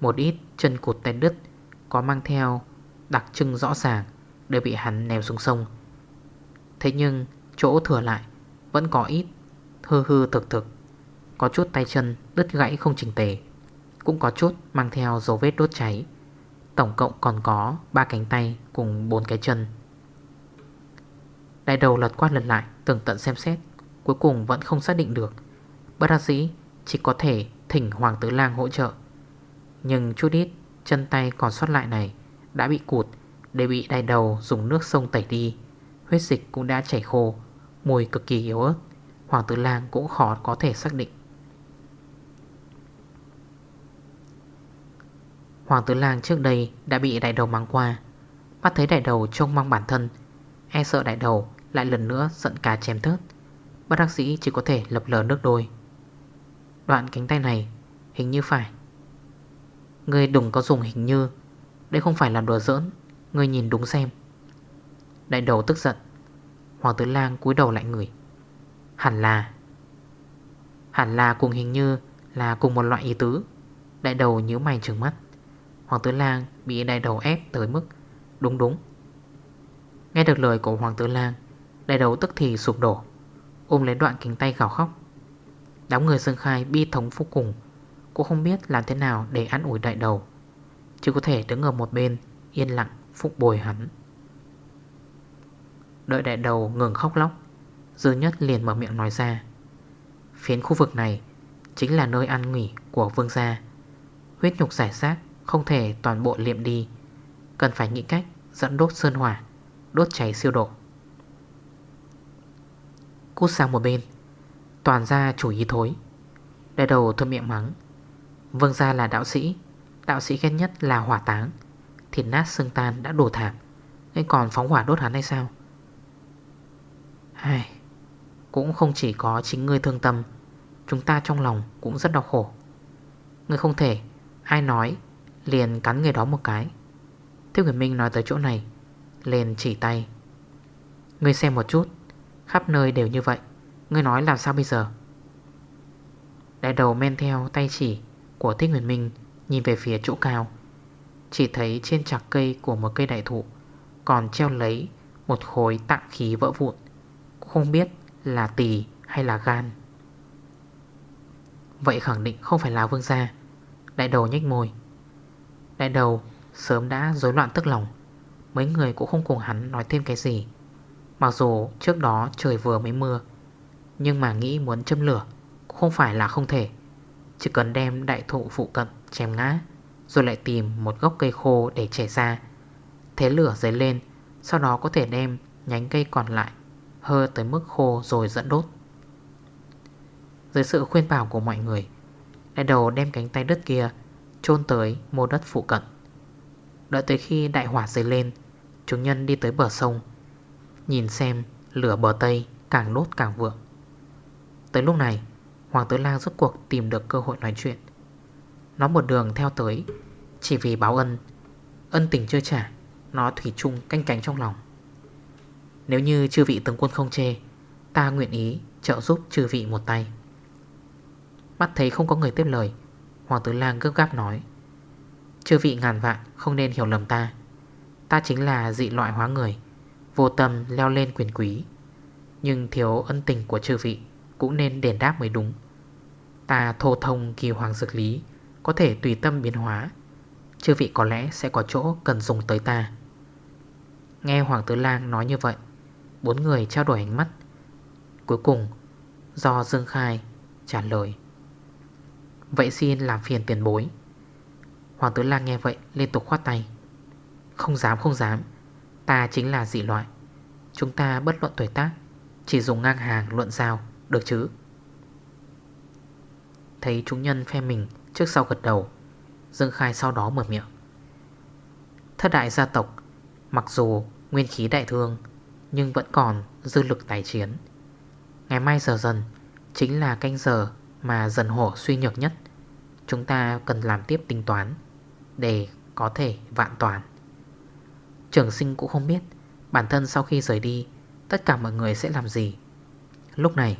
[SPEAKER 1] Một ít chân cụt tay đứt Có mang theo đặc trưng rõ ràng Đều bị hắn ném xuống sông. Thế nhưng chỗ thừa lại Vẫn có ít hư hư thực thực, Có chút tay chân đứt gãy không chỉnh tề. Cũng có chút mang theo dấu vết đốt cháy. Tổng cộng còn có 3 cánh tay cùng 4 cái chân. Đại đầu lật qua lần lại, Tưởng tận xem xét, Cuối cùng vẫn không xác định được. Bất đắc dĩ, chỉ có thể thỉnh Hoàng Tứ Lang hỗ trợ. Nhưng chút ít, chân tay còn sót lại này Đã bị cụt, Để bị đại đầu dùng nước sông tẩy đi. Huyết dịch cũng đã chảy khô, Mùi cực kỳ yếu ớt. Hoàng Tử Lang cũng khó có thể xác định. Hoàng Tử Lang trước đây đã bị đại đầu mang qua. Bắt thấy đại đầu trông mong bản thân E sợ đại đầu lại lần nữa giận cá chém thớt. Bác đắc sĩ chỉ có thể lập lờ nước đôi. Đoạn cánh tay này hình như phải. Người đừng có dùng hình như. Đây không phải là đùa giỡn. Người nhìn đúng xem. Đại đầu tức giận. Hoàng tử lang cúi đầu lại người Hẳn là. Hẳn là cùng hình như là cùng một loại ý tứ. Đại đầu nhíu mày trừng mắt. Hoàng tử lang bị đại đầu ép tới mức Đúng đúng. Nghe được lời của Hoàng tử lang Đại đầu tức thì sụp đổ, Ôm lấy đoạn kính tay gào khóc. Đám người dương khai bi thống vô cùng, Cũng không biết làm thế nào để ăn ủi đại đầu, Chỉ có thể đứng ở một bên, Yên lặng phúc bồi hắn. Đợi đại đầu ngừng khóc lóc, Dư nhất liền mở miệng nói ra, Phiến khu vực này Chính là nơi ăn nghỉ của vương gia. Huyết nhục giải sát không thể toàn bộ liệm đi. Cần phải nghĩ cách dẫn đốt sơn hỏa Đốt cháy siêu độ. Cút sang một bên Toàn ra chủ ý thối. Đại đầu thôi miệng mắng Vương gia là đạo sĩ Đạo sĩ ghét nhất là hỏa táng Thịt nát xương tan đã đổ thảm Nên còn phóng hỏa đốt hắn hay sao? Ai, Cũng không chỉ có chính ngươi thương tâm Chúng ta trong lòng cũng rất đau khổ. Ngươi không thể Ai nói Liền cắn người đó một cái. Thiếu Người Minh nói tới chỗ này, Liền chỉ tay. Ngươi xem một chút, Khắp nơi đều như vậy, Ngươi nói làm sao bây giờ? Đại đầu men theo tay chỉ Của Thích Huyền Minh Nhìn về phía chỗ cao. Chỉ thấy trên chạc cây của một cây đại thụ Còn treo lấy Một khối tạng khí vỡ vụn, Không biết là tỳ hay là gan. Vậy khẳng định không phải là vương gia. Đại đầu nhách môi Đại đầu, sớm đã rối loạn tức lòng. Mấy người cũng không cùng hắn nói thêm cái gì. Mặc dù trước đó trời vừa mới mưa, Nhưng mà nghĩ muốn châm lửa Cũng không phải là không thể. Chỉ cần đem đại thụ phụ cận chém ngã, Rồi lại tìm một gốc cây khô để chảy ra. Thế lửa dấy lên, Sau đó có thể đem nhánh cây còn lại Hơ tới mức khô rồi dẫn đốt. Dưới sự khuyên bảo của mọi người, Đại đầu đem cánh tay đất kia chôn tới mô đất phụ cận. Đợi tới khi đại hỏa dấy lên, Chúng nhân đi tới bờ sông, Nhìn xem lửa bờ Tây càng đốt càng vượng. Tới lúc này, Hoàng tử lang rốt cuộc tìm được cơ hội nói chuyện. Nó một đường theo tới, Chỉ vì báo ân Ân tình chưa trả, Nó thủy chung canh cánh trong lòng. Nếu như chư vị tướng quân không chê, Ta nguyện ý trợ giúp chư vị một tay. Mắt thấy không có người tiếp lời Hoàng tử lang gấp gáp nói, Chư vị ngàn vạn không nên hiểu lầm ta. Ta chính là dị loại hóa người, Vô tâm leo lên quyền quý. Nhưng thiếu ân tình của chư vị Cũng nên đền đáp mới đúng. Ta thô thông kỳ hoàng dược lý, Có thể tùy tâm biến hóa. Chư vị có lẽ sẽ có chỗ cần dùng tới ta. Nghe Hoàng tử Lang nói như vậy, Bốn người trao đổi ánh mắt. Cuối cùng, Do Dương Khai trả lời Vậy xin làm phiền tiền bối. Hoàng tử Lang nghe vậy, liên tục khoát tay. Không dám không dám. Ta chính là dị loại. Chúng ta bất luận tuổi tác, Chỉ dùng ngang hàng luận giao, Được chứ? Thấy chúng nhân phe mình, trước sau gật đầu. Dương Khai sau đó mở miệng. Thất đại gia tộc, Mặc dù nguyên khí đại thương, Nhưng vẫn còn dư lực tài chiến. Ngày mai giờ dần, Chính là canh giờ mà dần hổ suy nhược nhất. Chúng ta cần làm tiếp tính toán Để có thể vạn toàn. Trường sinh cũng không biết Bản thân sau khi rời đi, Tất cả mọi người sẽ làm gì. Lúc này,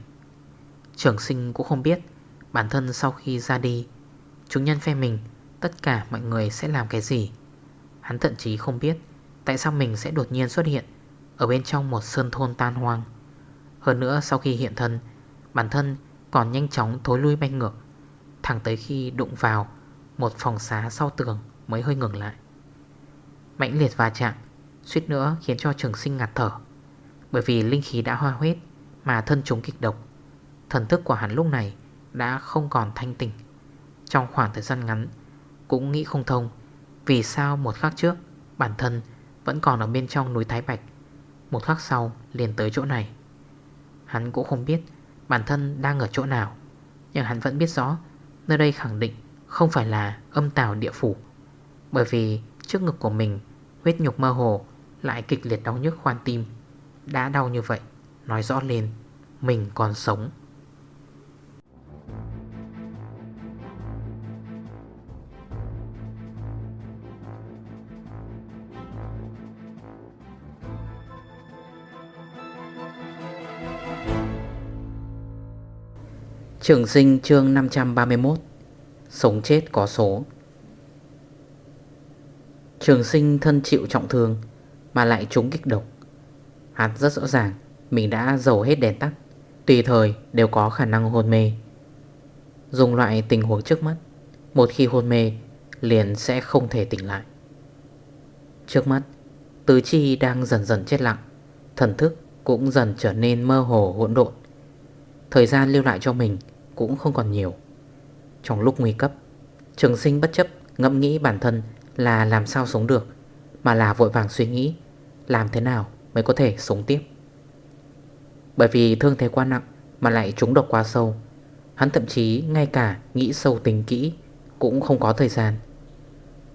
[SPEAKER 1] Trường sinh cũng không biết Bản thân sau khi ra đi, Chúng nhân phe mình, Tất cả mọi người sẽ làm cái gì. Hắn thậm chí không biết Tại sao mình sẽ đột nhiên xuất hiện Ở bên trong một sơn thôn tan hoang. Hơn nữa, sau khi hiện thân, Bản thân còn nhanh chóng thối lui bay ngược. Thẳng tới khi đụng vào, Một phòng xá sau tường Mới hơi ngừng lại. Mạnh liệt va chạm, Suýt nữa khiến cho trường sinh ngạt thở. Bởi vì linh khí đã hoa huyết Mà thân chúng kịch độc, Thần thức của hắn lúc này đã không còn thanh tỉnh Trong khoảng thời gian ngắn, Cũng nghĩ không thông Vì sao một khắc trước Bản thân vẫn còn ở bên trong núi Thái Bạch, Một khắc sau liền tới chỗ này. Hắn cũng không biết Bản thân đang ở chỗ nào. Nhưng hắn vẫn biết rõ, Nơi đây khẳng định không phải là âm tào địa phủ. Bởi vì trước ngực của mình, Huyết nhục mơ hồ, Lại kịch liệt đau nhức khoan tim. Đã đau như vậy, Nói rõ lên, Mình còn sống. Trường sinh chương 531 Sống chết có số. Trường sinh thân chịu trọng thương Mà lại trúng kích độc. Hắn rất rõ ràng, Mình đã dầu hết đèn tắt, Tùy thời đều có khả năng hôn mê. Dùng loại tình huống trước mắt, Một khi hôn mê, Liền sẽ không thể tỉnh lại. Trước mắt, Tứ chi đang dần dần chết lặng, Thần thức cũng dần trở nên mơ hồ hỗn độn. Thời gian lưu lại cho mình cũng không còn nhiều. Trong lúc nguy cấp, Trường sinh bất chấp ngẫm nghĩ bản thân là làm sao sống được, Mà là vội vàng suy nghĩ Làm thế nào mới có thể sống tiếp. Bởi vì thương thế quá nặng Mà lại trúng độc quá sâu, Hắn thậm chí ngay cả nghĩ sâu tính kỹ Cũng không có thời gian.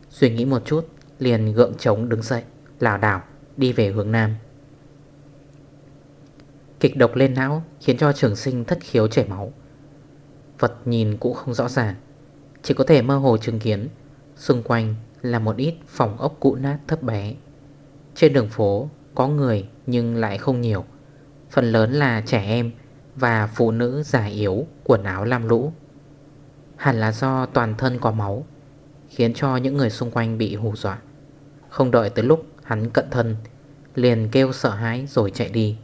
[SPEAKER 1] Suy nghĩ một chút, Liền gượng trống đứng dậy, lảo đảo đi về hướng Nam. Kịch độc lên não Khiến cho trường sinh thất khiếu chảy máu. Vật nhìn cũng không rõ ràng. Chỉ có thể mơ hồ chứng kiến, Xung quanh là một ít phòng ốc cũ nát thấp bé. Trên đường phố có người nhưng lại không nhiều. Phần lớn là trẻ em và phụ nữ già yếu, quần áo lam lũ. Hẳn là do toàn thân có máu, Khiến cho những người xung quanh bị hù dọa. Không đợi tới lúc hắn cận thân, Liền kêu sợ hãi rồi chạy đi.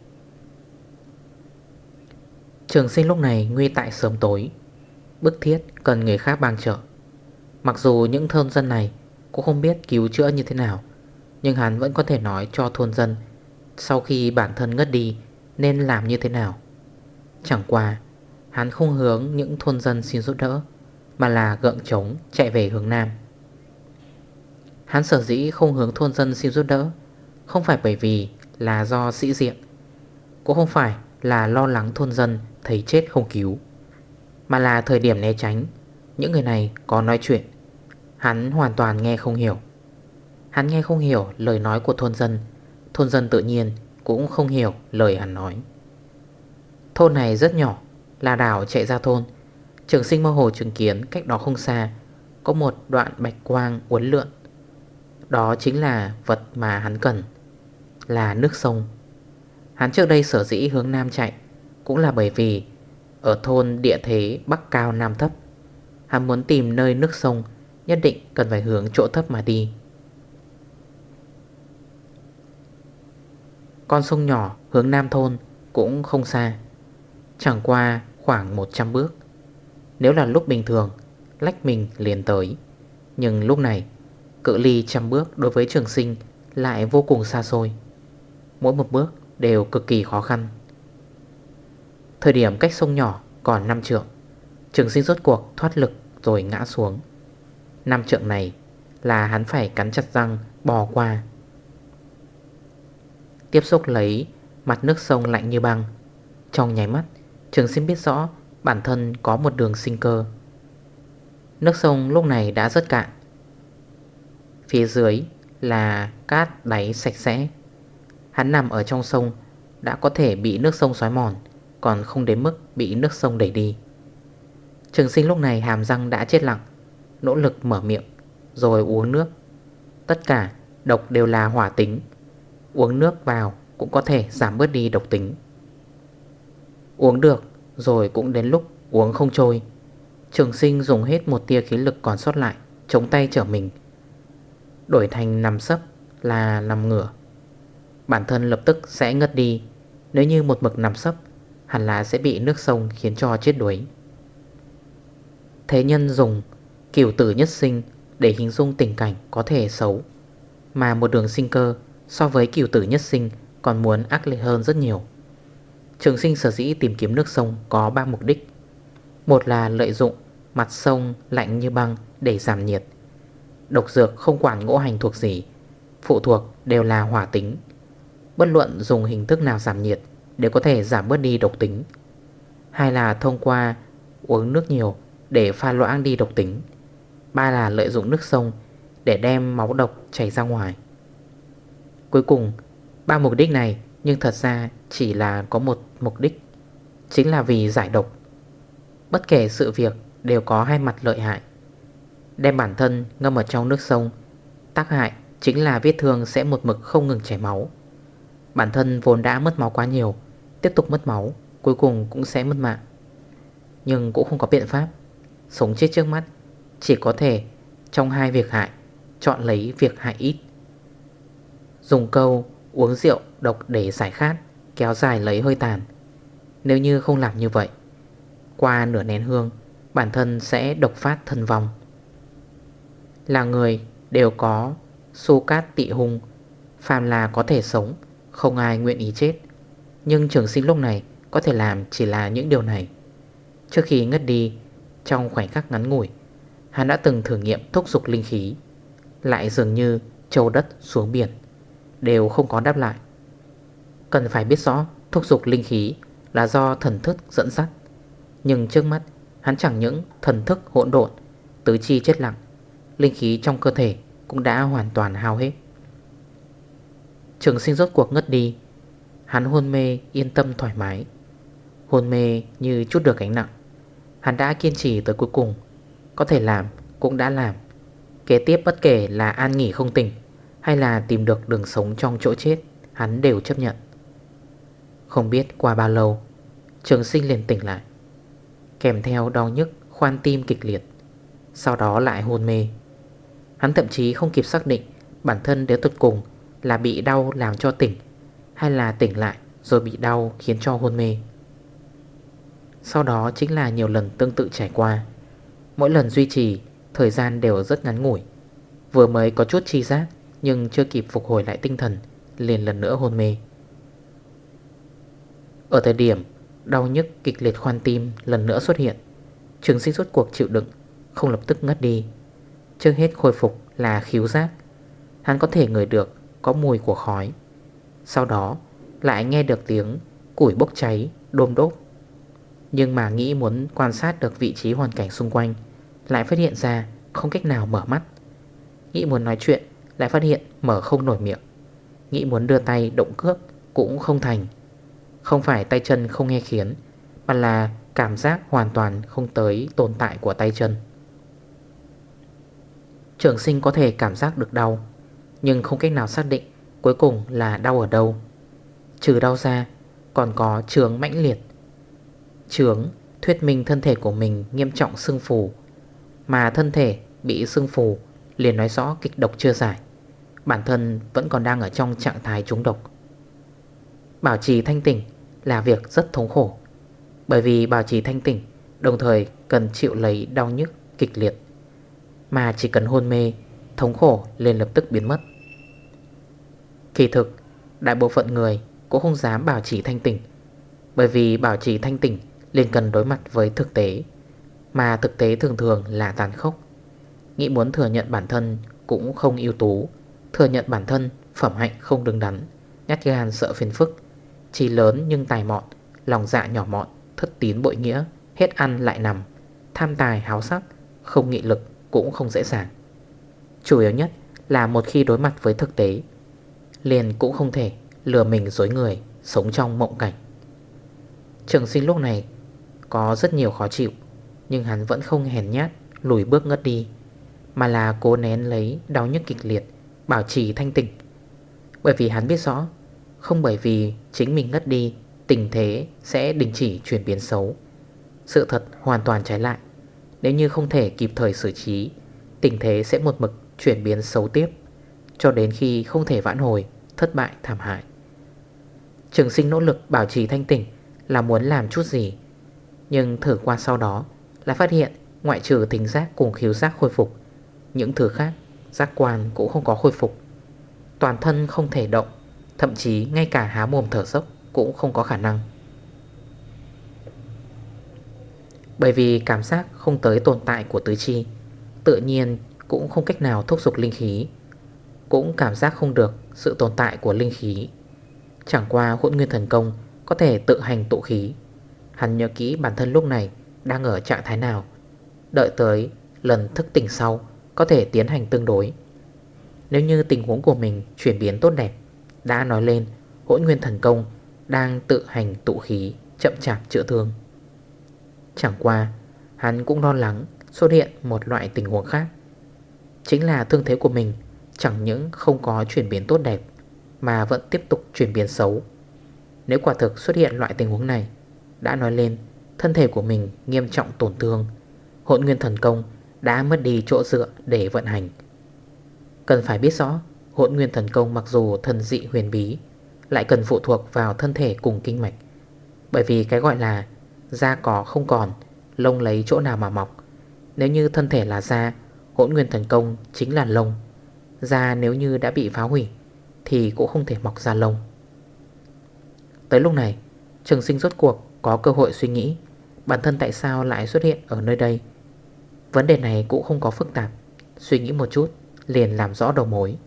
[SPEAKER 1] Trường sinh lúc này nguy tại sớm tối. Bức thiết cần người khác bàn trợ. Mặc dù những thôn dân này Cũng không biết cứu chữa như thế nào, Nhưng hắn vẫn có thể nói cho thôn dân Sau khi bản thân ngất đi Nên làm như thế nào. Chẳng qua, Hắn không hướng những thôn dân xin giúp đỡ, Mà là gượng trống chạy về hướng Nam. Hắn sở dĩ không hướng thôn dân xin giúp đỡ Không phải bởi vì là do sĩ diện, Cũng không phải là lo lắng thôn dân thấy chết không cứu. Mà là thời điểm né tránh. Những người này có nói chuyện. Hắn hoàn toàn nghe không hiểu. Hắn nghe không hiểu lời nói của thôn dân. Thôn dân tự nhiên cũng không hiểu lời hắn nói. Thôn này rất nhỏ, là đảo chạy ra thôn. Trường sinh mơ hồ chứng kiến cách đó không xa, Có một đoạn bạch quang uốn lượn. Đó chính là vật mà hắn cần, Là nước sông. Hắn trước đây sở dĩ hướng nam chạy Cũng là bởi vì ở thôn địa thế, bắc cao, nam thấp. Hắn muốn tìm nơi nước sông, Nhất định cần phải hướng chỗ thấp mà đi. Con sông nhỏ hướng nam thôn Cũng không xa, Chẳng qua khoảng 100 bước. Nếu là lúc bình thường, Lách mình liền tới. Nhưng lúc này, Cự ly trăm bước đối với trường sinh Lại vô cùng xa xôi. Mỗi một bước đều cực kỳ khó khăn. Thời điểm cách sông nhỏ còn 5 trượng, Trường sinh rốt cuộc thoát lực rồi ngã xuống. Năm trượng này là hắn phải cắn chặt răng, bò qua. Tiếp xúc lấy mặt nước sông lạnh như băng. Trong nháy mắt, Trường sinh biết rõ bản thân có một đường sinh cơ. Nước sông lúc này đã rất cạn. Phía dưới là cát đáy sạch sẽ. Hắn nằm ở trong sông Đã có thể bị nước sông xói mòn. Còn không đến mức bị nước sông đẩy đi. Trường sinh lúc này hàm răng đã chết lặng, Nỗ lực mở miệng, Rồi uống nước. Tất cả độc đều là hỏa tính, Uống nước vào cũng có thể giảm bớt đi độc tính. Uống được Rồi cũng đến lúc uống không trôi. Trường sinh dùng hết một tia khí lực còn sót lại, Chống tay trở mình, Đổi thành nằm sấp là nằm ngửa. Bản thân lập tức sẽ ngất đi. Nếu như một mực nằm sấp Hẳn là sẽ bị nước sông khiến cho chết đuối. Thế nhân dùng kiểu tử nhất sinh Để hình dung tình cảnh có thể xấu, Mà một đường sinh cơ So với kiểu tử nhất sinh Còn muốn ác liệt hơn rất nhiều. Trường sinh sở dĩ tìm kiếm nước sông Có 3 mục đích. Một là lợi dụng mặt sông lạnh như băng Để giảm nhiệt. Độc dược không quản ngũ hành thuộc gì, Phụ thuộc đều là hỏa tính. Bất luận dùng hình thức nào giảm nhiệt để có thể giảm bớt đi độc tính. Hai là thông qua uống nước nhiều Để pha loãng đi độc tính. Ba là lợi dụng nước sông Để đem máu độc chảy ra ngoài. Cuối cùng, Ba mục đích này Nhưng thật ra chỉ là có một mục đích, Chính là vì giải độc. Bất kể sự việc đều có hai mặt lợi hại. Đem bản thân ngâm ở trong nước sông, Tác hại chính là vết thương sẽ một mực không ngừng chảy máu. Bản thân vốn đã mất máu quá nhiều Tiếp tục mất máu, Cuối cùng cũng sẽ mất mạng. Nhưng cũng không có biện pháp. Sống chết trước mắt Chỉ có thể trong hai việc hại, Chọn lấy việc hại ít. Dùng câu uống rượu độc để giải khát, Kéo dài lấy hơi tàn. Nếu như không làm như vậy, Qua nửa nén hương, Bản thân sẽ độc phát thân vong. Là người đều có Su cát tị hung, Phàm là có thể sống, Không ai nguyện ý chết. Nhưng trường sinh lúc này Có thể làm chỉ là những điều này. Trước khi ngất đi, Trong khoảnh khắc ngắn ngủi, Hắn đã từng thử nghiệm thúc dục linh khí, Lại dường như châu đất xuống biển, Đều không có đáp lại. Cần phải biết rõ, thúc dục linh khí Là do thần thức dẫn dắt, Nhưng trước mắt, hắn chẳng những thần thức hỗn độn, Tứ chi chết lặng, Linh khí trong cơ thể cũng đã hoàn toàn hao hết. Trường sinh rốt cuộc ngất đi Hắn hôn mê, yên tâm, thoải mái. Hôn mê như chút được gánh nặng. Hắn đã kiên trì tới cuối cùng. Có thể làm, cũng đã làm. Kế tiếp bất kể là an nghỉ không tỉnh, Hay là tìm được đường sống trong chỗ chết, Hắn đều chấp nhận. Không biết qua bao lâu, Trường sinh liền tỉnh lại. Kèm theo đau nhức, khoan tim kịch liệt. Sau đó lại hôn mê. Hắn thậm chí không kịp xác định Bản thân đến tuột cùng là bị đau làm cho tỉnh. Hay là tỉnh lại rồi bị đau khiến cho hôn mê. Sau đó chính là nhiều lần tương tự trải qua. Mỗi lần duy trì, Thời gian đều rất ngắn ngủi. Vừa mới có chút chi giác, Nhưng chưa kịp phục hồi lại tinh thần, Liền lần nữa hôn mê. Ở thời điểm Đau nhức kịch liệt khoan tim lần nữa xuất hiện, Trường sinh suốt cuộc chịu đựng, Không lập tức ngất đi. Trước hết khôi phục là khiếu giác. Hắn có thể ngửi được có mùi của khói. Sau đó, lại nghe được tiếng củi bốc cháy, đôm đốt Nhưng mà nghĩ muốn quan sát được vị trí hoàn cảnh xung quanh, Lại phát hiện ra không cách nào mở mắt. Nghĩ muốn nói chuyện, lại phát hiện mở không nổi miệng. Nghĩ muốn đưa tay động cước cũng không thành. Không phải tay chân không nghe khiến, Mà là Cảm giác hoàn toàn không tới tồn tại của tay chân. Trường sinh có thể cảm giác được đau, Nhưng không cách nào xác định Cuối cùng là đau ở đâu? Trừ đau ra Còn có trường mãnh liệt. Trướng thuyết minh thân thể của mình nghiêm trọng sưng phù. Mà thân thể bị sưng phù, liền nói rõ kịch độc chưa giải. Bản thân vẫn còn đang ở trong trạng thái trúng độc. Bảo trì thanh tỉnh là việc rất thống khổ. Bởi vì bảo trì thanh tỉnh, Đồng thời cần chịu lấy đau nhức kịch liệt. Mà chỉ cần hôn mê, Thống khổ liền lập tức biến mất. Kỳ thực, Đại bộ phận người cũng không dám bảo trì thanh tỉnh, Bởi vì bảo trì thanh tỉnh liền cần đối mặt với thực tế, Mà thực tế thường thường là tàn khốc. Nghĩ muốn thừa nhận bản thân cũng không ưu tú, Thừa nhận bản thân phẩm hạnh không đứng đắn, Nhát gan sợ phiền phức, Chỉ lớn nhưng tài mọn, Lòng dạ nhỏ mọn, Thất tín bội nghĩa, Hết ăn lại nằm, Tham tài háo sắc, Không nghị lực cũng không dễ dàng. Chủ yếu nhất là một khi đối mặt với thực tế Liền cũng không thể lừa mình dối người, Sống trong mộng cảnh. Trường sinh lúc này Có rất nhiều khó chịu, Nhưng hắn vẫn không hèn nhát Lùi bước ngất đi, Mà là cố nén lấy đau nhức kịch liệt, Bảo trì thanh tỉnh Bởi vì hắn biết rõ, Không bởi vì chính mình ngất đi, Tình thế sẽ đình chỉ chuyển biến xấu. Sự thật hoàn toàn trái lại. Nếu như không thể kịp thời xử trí, Tình thế sẽ một mực chuyển biến xấu tiếp. Cho đến khi không thể vãn hồi, Thất bại, thảm hại. Trường sinh nỗ lực bảo trì thanh tỉnh Là muốn làm chút gì, Nhưng thử qua sau đó Là phát hiện ngoại trừ thính giác cùng khiếu giác khôi phục, Những thứ khác Giác quan cũng không có khôi phục. Toàn thân không thể động, Thậm chí ngay cả há mồm thở dốc Cũng không có khả năng. Bởi vì cảm giác không tới tồn tại của tứ chi, Tự nhiên cũng không cách nào thúc giục linh khí. Cũng cảm giác không được sự tồn tại của linh khí. Chẳng qua hỗn nguyên thần công Có thể tự hành tụ khí. Hắn nhớ kỹ bản thân lúc này Đang ở trạng thái nào. Đợi tới lần thức tỉnh sau Có thể tiến hành tương đối. Nếu như tình huống của mình chuyển biến tốt đẹp, Đã nói lên hỗn nguyên thần công Đang tự hành tụ khí, Chậm chạp chữa thương. Chẳng qua, Hắn cũng lo lắng xuất hiện một loại tình huống khác. Chính là thương thế của mình Chẳng những không có chuyển biến tốt đẹp, Mà vẫn tiếp tục chuyển biến xấu. Nếu quả thực xuất hiện loại tình huống này, Đã nói lên, Thân thể của mình nghiêm trọng tổn thương hỗn nguyên thần công đã mất đi chỗ dựa để vận hành. Cần phải biết rõ hỗn nguyên thần công mặc dù thần dị huyền bí, Lại cần phụ thuộc vào thân thể cùng kinh mạch. Bởi vì cái gọi là Da có không còn, Lông lấy chỗ nào mà mọc. Nếu như thân thể là da Hỗn nguyên thần công chính là lông. Da nếu như đã bị phá hủy, Thì cũng không thể mọc ra lông. Tới lúc này, Trường sinh rốt cuộc có cơ hội suy nghĩ Bản thân tại sao lại xuất hiện ở nơi đây. Vấn đề này cũng không có phức tạp, Suy nghĩ một chút, Liền làm rõ đầu mối.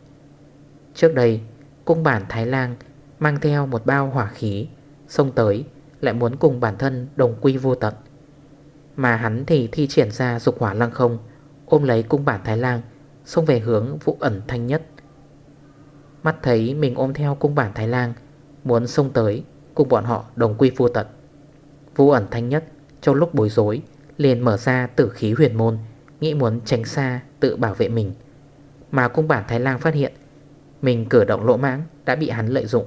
[SPEAKER 1] Trước đây, Cung bản Thái Lang Mang theo một bao hỏa khí, Xông tới, lại muốn cùng bản thân đồng quy vô tận. Mà hắn thì thi triển ra dục hỏa lăng không, Ôm lấy cung bản Thái Lang Xông về hướng vụ ẩn thanh nhất. Mắt thấy mình ôm theo cung bản Thái Lang Muốn xông tới, Cùng bọn họ đồng quy vô tận. Vụ ẩn thanh nhất Trong lúc bối rối, Liền mở ra tử khí huyền môn, Nghĩ muốn tránh xa tự bảo vệ mình. Mà cung bản Thái Lang phát hiện, Mình cử động lỗ mãng đã bị hắn lợi dụng.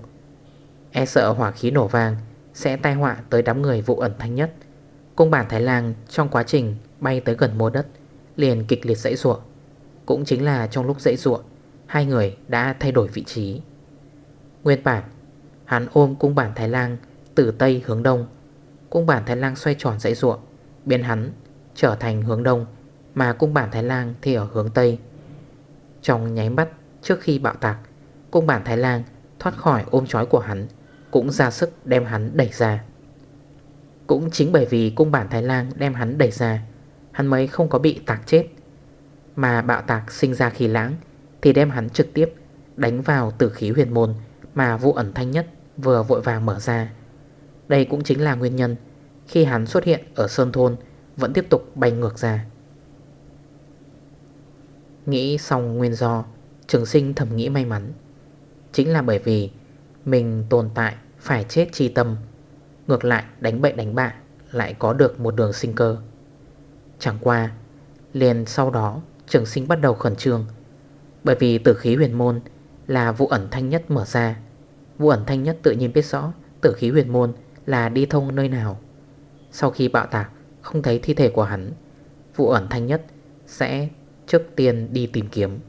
[SPEAKER 1] E sợ hỏa khí nổ vang, Sẽ tai họa tới đám người vụ ẩn thanh nhất. Cung bản Thái Lang trong quá trình bay tới gần mô đất, Liền kịch liệt dãy ruộng. Cũng chính là trong lúc dãy ruộng, Hai người đã thay đổi vị trí. Nguyên bản, Hắn ôm cung bản Thái Lang Từ Tây hướng Đông. Cung bản Thái Lang xoay tròn dãy ruộng, Biến hắn trở thành hướng Đông Mà cung bản Thái Lang thì ở hướng Tây. Trong nháy mắt trước khi bạo tạc, Cung bản Thái Lang thoát khỏi ôm chói của hắn, Cũng ra sức đem hắn đẩy ra. Cũng chính bởi vì cung bản Thái Lang đem hắn đẩy ra, Hắn mới không có bị tạc chết. Mà bạo tạc sinh ra khí lãng, Thì đem hắn trực tiếp đánh vào tử khí huyền môn Mà vụ ẩn thanh nhất vừa vội vàng mở ra. Đây cũng chính là nguyên nhân Khi hắn xuất hiện ở Sơn Thôn Vẫn tiếp tục bay ngược ra. Nghĩ xong nguyên do, Trường sinh thầm nghĩ may mắn. Chính là bởi vì Mình tồn tại phải chết chi tâm, Ngược lại đánh bậy đánh bạ lại có được một đường sinh cơ. Chẳng qua, Liền sau đó trường sinh bắt đầu khẩn trương. Bởi vì tử khí huyền môn Là vụ ẩn thanh nhất mở ra. Vụ ẩn thanh nhất tự nhiên biết rõ Tử khí huyền môn là đi thông nơi nào. Sau khi bạo tạc, Không thấy thi thể của hắn, Vụ ẩn thanh nhất sẽ trước tiên đi tìm kiếm.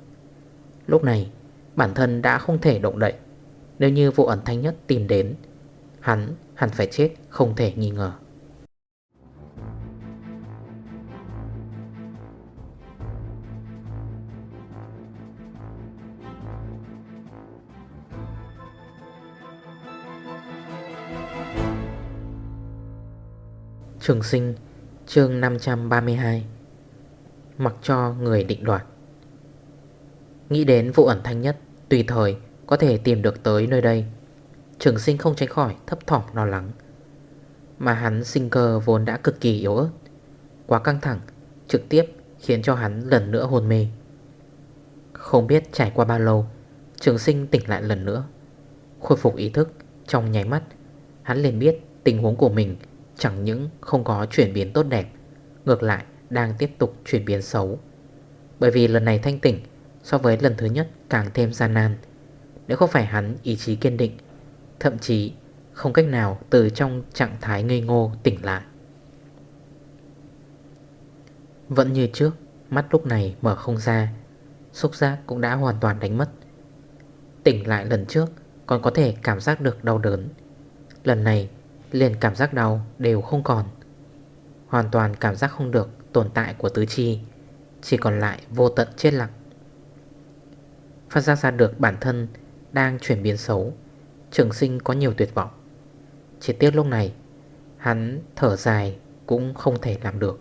[SPEAKER 1] Lúc này, bản thân đã không thể động đậy. Nếu như vụ ẩn thanh nhất tìm đến, Hắn hẳn phải chết không thể nghi ngờ. Trường sinh, chương 532 Mặc cho người định đoạt. Nghĩ đến vụ ẩn thanh nhất, Tùy thời có thể tìm được tới nơi đây. Trường sinh không tránh khỏi, thấp thỏm lo lắng. Mà hắn sinh cơ vốn đã cực kỳ yếu ớt, Quá căng thẳng, Trực tiếp khiến cho hắn lần nữa hôn mê. Không biết trải qua bao lâu, Trường sinh tỉnh lại lần nữa. Khôi phục ý thức, Trong nháy mắt, Hắn liền biết tình huống của mình Chẳng những không có chuyển biến tốt đẹp, Ngược lại đang tiếp tục chuyển biến xấu. Bởi vì lần này thanh tỉnh So với lần thứ nhất càng thêm gian nan. Nếu không phải hắn ý chí kiên định, Thậm chí không cách nào từ trong trạng thái ngây ngô tỉnh lại. Vẫn như trước, Mắt lúc này mở không ra, Xúc giác cũng đã hoàn toàn đánh mất. Tỉnh lại lần trước Còn có thể cảm giác được đau đớn. Lần này liền cảm giác đau đều không còn. Hoàn toàn cảm giác không được tồn tại của tứ chi, Chỉ còn lại vô tận chết lặng. Phát giác ra được bản thân đang chuyển biến xấu, Trường sinh có nhiều tuyệt vọng. Chỉ tiếc lúc này, Hắn thở dài cũng không thể làm được.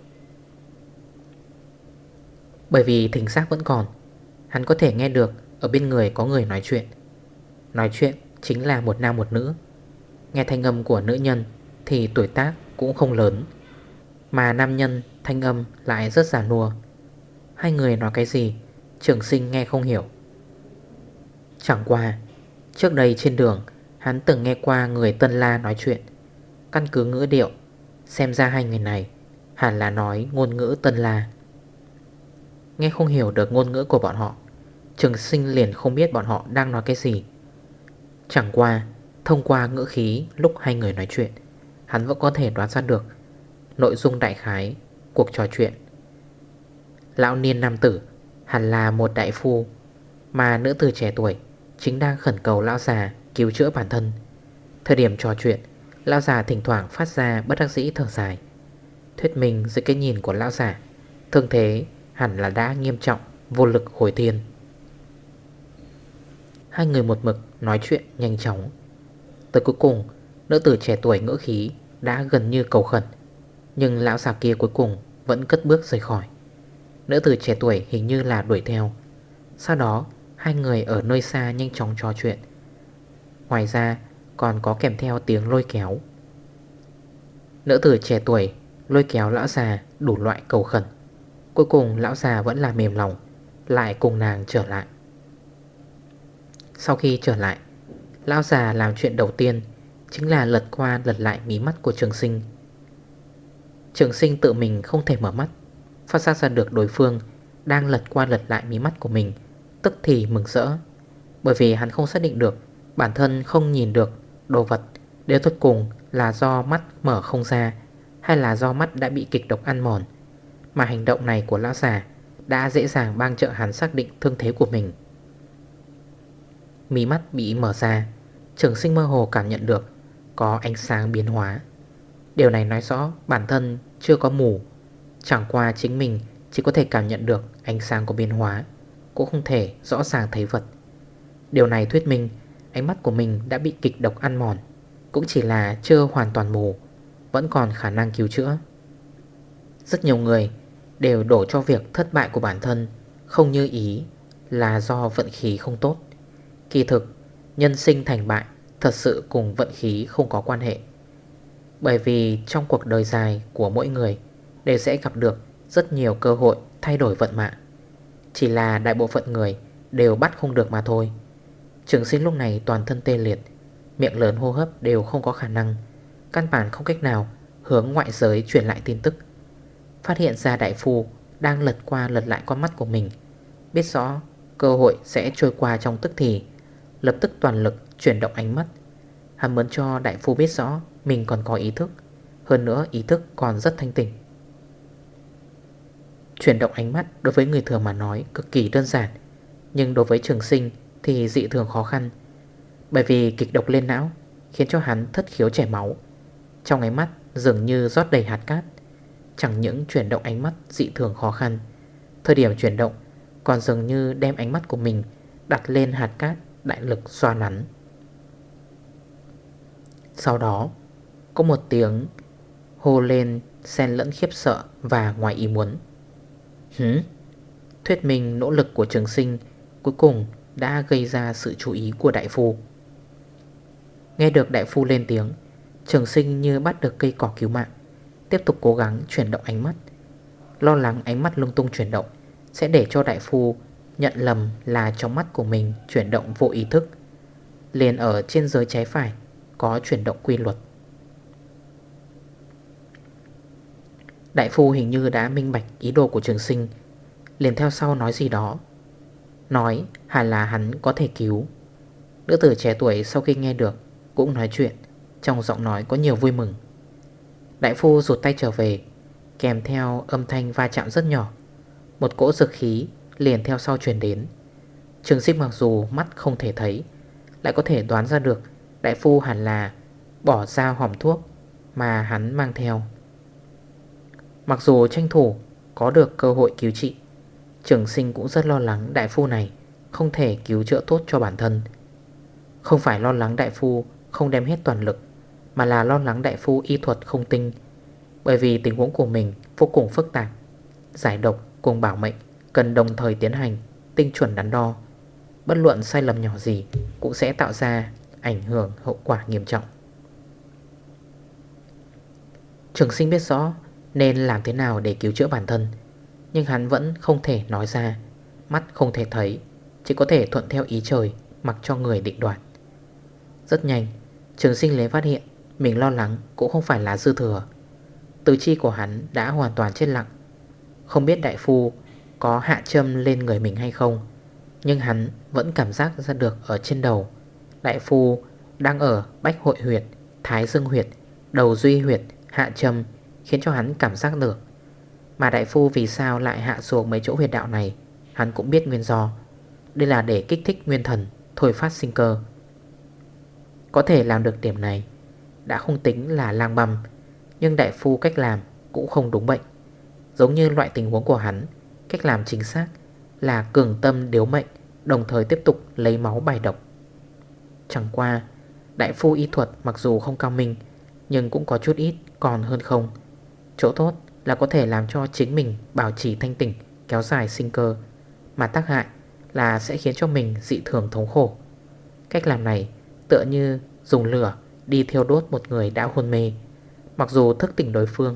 [SPEAKER 1] Bởi vì thính xác vẫn còn, Hắn có thể nghe được Ở bên người có người nói chuyện. Nói chuyện chính là một nam một nữ. Nghe thanh âm của nữ nhân Thì tuổi tác cũng không lớn. Mà nam nhân thanh âm lại rất giả nua. Hai người nói cái gì, Trường sinh nghe không hiểu. Chẳng qua, Trước đây trên đường, Hắn từng nghe qua người Tân La nói chuyện. Căn cứ ngữ điệu, Xem ra hai người này Hẳn là nói ngôn ngữ Tân La. Nghe không hiểu được ngôn ngữ của bọn họ, Trường sinh liền không biết bọn họ đang nói cái gì. Chẳng qua Thông qua ngữ khí, lúc hai người nói chuyện, Hắn vẫn có thể đoán ra được Nội dung đại khái Cuộc trò chuyện. Lão niên nam tử Hẳn là một đại phu, Mà nữ tử trẻ tuổi Chính đang khẩn cầu lão già cứu chữa bản thân. Thời điểm trò chuyện, Lão già thỉnh thoảng phát ra bất đắc dĩ thở dài. Thuyết minh dưới cái nhìn của lão già, Thương thế hẳn là đã nghiêm trọng, Vô lực hồi thiên. Hai người một mực nói chuyện nhanh chóng. Tới cuối cùng, Nữ tử trẻ tuổi ngỡ khí Đã gần như cầu khẩn, Nhưng lão già kia cuối cùng Vẫn cất bước rời khỏi. Nữ tử trẻ tuổi hình như là đuổi theo. Sau đó, Hai người ở nơi xa nhanh chóng trò chuyện. Ngoài ra, còn có kèm theo tiếng lôi kéo. Nữ tử trẻ tuổi lôi kéo lão già đủ loại cầu khẩn. Cuối cùng, lão già vẫn là mềm lòng, Lại cùng nàng trở lại. Sau khi trở lại Lão già làm chuyện đầu tiên Chính là lật qua lật lại mí mắt của trường sinh. Trường sinh tự mình không thể mở mắt, Phát giác ra được đối phương Đang lật qua lật lại mí mắt của mình, Tức thì mừng rỡ. Bởi vì hắn không xác định được, Bản thân không nhìn được đồ vật, Đến thuật cùng là do mắt mở không ra Hay là do mắt đã bị kịch độc ăn mòn. Mà hành động này của lão già Đã dễ dàng bang trợ hắn xác định thương thế của mình. Mí mắt bị mở ra. Trường sinh mơ hồ cảm nhận được, Có ánh sáng biến hóa. Điều này nói rõ bản thân chưa có mù. Chẳng qua chính mình Chỉ có thể cảm nhận được ánh sáng của biến hóa, Cũng không thể rõ ràng thấy vật. Điều này thuyết minh Ánh mắt của mình đã bị kịch độc ăn mòn, Cũng chỉ là chưa hoàn toàn mù, Vẫn còn khả năng cứu chữa. Rất nhiều người Đều đổ cho việc thất bại của bản thân Không như ý Là do vận khí không tốt. Kỳ thực, Nhân sinh thành bại Thật sự cùng vận khí không có quan hệ. Bởi vì trong cuộc đời dài của mỗi người, Đều sẽ gặp được rất nhiều cơ hội thay đổi vận mạng. Chỉ là đại bộ phận người đều bắt không được mà thôi. Trường sinh lúc này toàn thân tê liệt, Miệng lớn hô hấp đều không có khả năng, Căn bản không cách nào hướng ngoại giới truyền lại tin tức. Phát hiện ra đại phu đang lật qua lật lại con mắt của mình, Biết rõ cơ hội sẽ trôi qua trong tức thì Lập tức toàn lực chuyển động ánh mắt. Hắn muốn cho đại phu biết rõ Mình còn có ý thức, Hơn nữa ý thức còn rất thanh tỉnh Chuyển động ánh mắt đối với người thường mà nói cực kỳ đơn giản, Nhưng đối với trường sinh thì dị thường khó khăn, Bởi vì kịch độc lên não Khiến cho hắn thất khiếu chảy máu. Trong ánh mắt dường như rót đầy hạt cát, Chẳng những chuyển động ánh mắt dị thường khó khăn, Thời điểm chuyển động Còn dường như đem ánh mắt của mình Đặt lên hạt cát đại lực xoa nắn. Sau đó, Có một tiếng Hô lên xen lẫn khiếp sợ Và ngoài ý muốn. Hứ Thuyết minh nỗ lực của trường sinh Cuối cùng đã gây ra sự chú ý của đại phu. Nghe được đại phu lên tiếng, Trường sinh như bắt được cây cỏ cứu mạng, Tiếp tục cố gắng chuyển động ánh mắt. Lo lắng ánh mắt lung tung chuyển động Sẽ để cho đại phu nhận lầm là trong mắt của mình chuyển động vô ý thức. Liền ở trên giới trái phải, Có chuyển động quy luật. Đại phu hình như đã minh bạch ý đồ của trường sinh, Liền theo sau nói gì đó. Nói, hẳn là hắn có thể cứu. Nữ tử trẻ tuổi sau khi nghe được, Cũng nói chuyện, Trong giọng nói có nhiều vui mừng. Đại phu rụt tay trở về, Kèm theo âm thanh va chạm rất nhỏ. Một cỗ dược khí liền theo sau truyền đến. Trường sinh mặc dù mắt không thể thấy, Lại có thể đoán ra được Đại phu hẳn là bỏ ra hòm thuốc Mà hắn mang theo. Mặc dù tranh thủ có được cơ hội cứu trị, Trường sinh cũng rất lo lắng đại phu này Không thể cứu chữa tốt cho bản thân. Không phải lo lắng đại phu Không đem hết toàn lực, Mà là lo lắng đại phu y thuật không tinh, Bởi vì tình huống của mình vô cùng phức tạp, Giải độc cùng bảo mệnh. Cần đồng thời tiến hành Tinh chuẩn đắn đo. Bất luận sai lầm nhỏ gì Cũng sẽ tạo ra ảnh hưởng hậu quả nghiêm trọng. Trường sinh biết rõ Nên làm thế nào để cứu chữa bản thân, Nhưng hắn vẫn không thể nói ra, Mắt không thể thấy, Chỉ có thể thuận theo ý trời, Mặc cho người định đoạt. Rất nhanh, Trường sinh lấy phát hiện Mình lo lắng cũng không phải là dư thừa. Từ chi của hắn đã hoàn toàn chết lặng. Không biết đại phu có hạ châm lên người mình hay không. Nhưng hắn vẫn cảm giác ra được ở trên đầu. Đại phu đang ở bách hội huyệt, thái dương huyệt, đầu duy huyệt, hạ châm Khiến cho hắn cảm giác được. Mà đại phu vì sao lại hạ xuống mấy chỗ huyệt đạo này Hắn cũng biết nguyên do. Đây là để kích thích nguyên thần Thôi phát sinh cơ. Có thể làm được điểm này Đã không tính là lang băm Nhưng đại phu cách làm cũng không đúng bệnh. Giống như loại tình huống của hắn Cách làm chính xác là cường tâm điếu mệnh, Đồng thời tiếp tục lấy máu bài độc. Chẳng qua, Đại phu y thuật mặc dù không cao minh, Nhưng cũng có chút ít còn hơn không. Chỗ tốt là có thể làm cho chính mình bảo trì thanh tỉnh Kéo dài sinh cơ, Mà tác hại là sẽ khiến cho mình dị thường thống khổ. Cách làm này tựa như dùng lửa đi thiêu đốt một người đã hôn mê. Mặc dù thức tỉnh đối phương,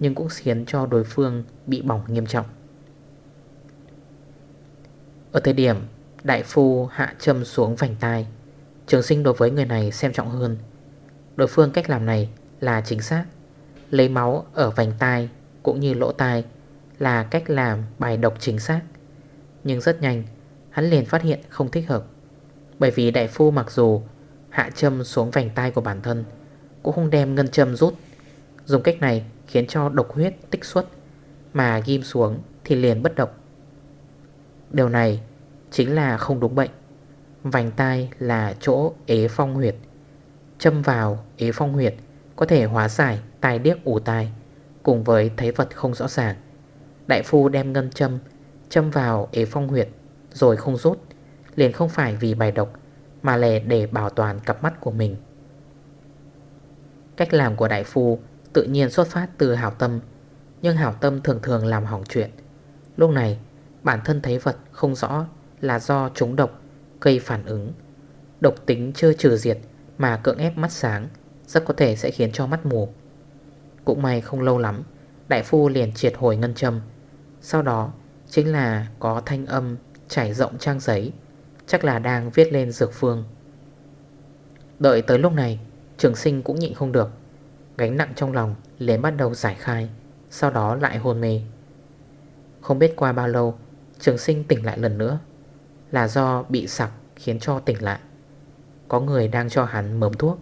[SPEAKER 1] Nhưng cũng khiến cho đối phương bị bỏng nghiêm trọng ở thời điểm đại phu hạ châm xuống vành tai, Trường sinh đối với người này xem trọng hơn. Đối phương cách làm này là chính xác. Lấy máu ở vành tai cũng như lỗ tai Là cách làm bài độc chính xác. Nhưng rất nhanh, Hắn liền phát hiện không thích hợp. Bởi vì đại phu mặc dù Hạ châm xuống vành tai của bản thân, Cũng không đem ngân châm rút. Dùng cách này khiến cho độc huyết tích xuất, Mà ghim xuống thì liền bất độc Điều này chính là không đúng bệnh. Vành tai là chỗ ế phong huyệt. Châm vào ế phong huyệt Có thể hóa giải tai điếc ủ tai, Cùng với thấy vật không rõ ràng. Đại phu đem ngân châm Châm vào ế phong huyệt Rồi không rút, Liền không phải vì bài độc, Mà là để bảo toàn cặp mắt của mình. Cách làm của đại phu Tự nhiên xuất phát từ hảo tâm, Nhưng hảo tâm thường thường làm hỏng chuyện. Lúc này Bản thân thấy vật không rõ là do chúng độc gây phản ứng. Độc tính chưa trừ diệt mà cưỡng ép mắt sáng, Rất có thể sẽ khiến cho mắt mù. Cũng may không lâu lắm, Đại phu liền triệt hồi ngân châm. Sau đó, chính là có thanh âm trải rộng trang giấy, Chắc là đang viết lên dược phương. Đợi tới lúc này, Trường sinh cũng nhịn không được. Gánh nặng trong lòng liền bắt đầu giải khai, Sau đó lại hôn mê. Không biết qua bao lâu Trường sinh tỉnh lại lần nữa. Là do bị sặc khiến cho tỉnh lại. Có người đang cho hắn mớm thuốc.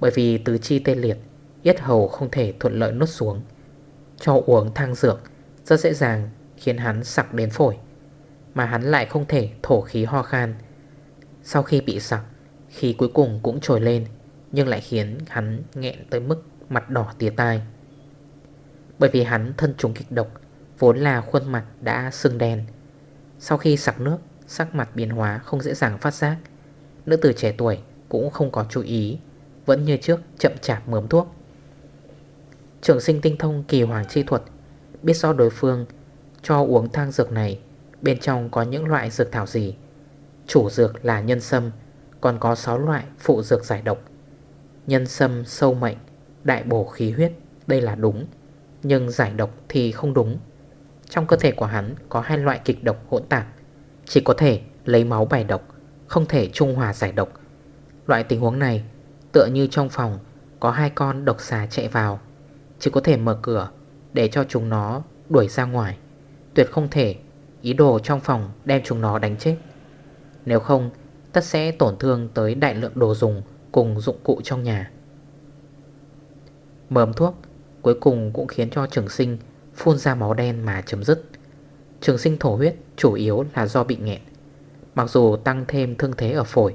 [SPEAKER 1] Bởi vì tứ chi tê liệt, Yết hầu không thể thuận lợi nuốt xuống. Cho uống thang dược, Rất dễ dàng khiến hắn sặc đến phổi. Mà hắn lại không thể thổ khí ho khan. Sau khi bị sặc, Khí cuối cùng cũng trồi lên, Nhưng lại khiến hắn nghẹn tới mức mặt đỏ tía tai. Bởi vì hắn thân trùng kịch độc, Vốn là khuôn mặt đã sưng đen sau khi sặc nước, Sắc mặt biến hóa không dễ dàng phát giác. Nữ tử trẻ tuổi cũng không có chú ý, Vẫn như trước chậm chạp mớm thuốc. Trường sinh tinh thông kỳ hoàng chi thuật, Biết do đối phương cho uống thang dược này, Bên trong có những loại dược thảo gì? Chủ dược là nhân sâm, Còn có 6 loại phụ dược giải độc. Nhân sâm, sâu mệnh, Đại bổ khí huyết, Đây là đúng, Nhưng giải độc thì không đúng. Trong cơ thể của hắn có hai loại kịch độc hỗn tạp. Chỉ có thể lấy máu bài độc, Không thể trung hòa giải độc. Loại tình huống này, Tựa như trong phòng, Có hai con độc xà chạy vào. Chỉ có thể mở cửa, Để cho chúng nó đuổi ra ngoài. Tuyệt không thể, ý đồ trong phòng đem chúng nó đánh chết. Nếu không, tất sẽ tổn thương tới đại lượng đồ dùng cùng dụng cụ trong nhà. Mớm thuốc, cuối cùng cũng khiến cho trường sinh phun ra máu đen mà chấm dứt. Trường sinh thổ huyết chủ yếu là do bị nghẹn. Mặc dù tăng thêm thương thế ở phổi,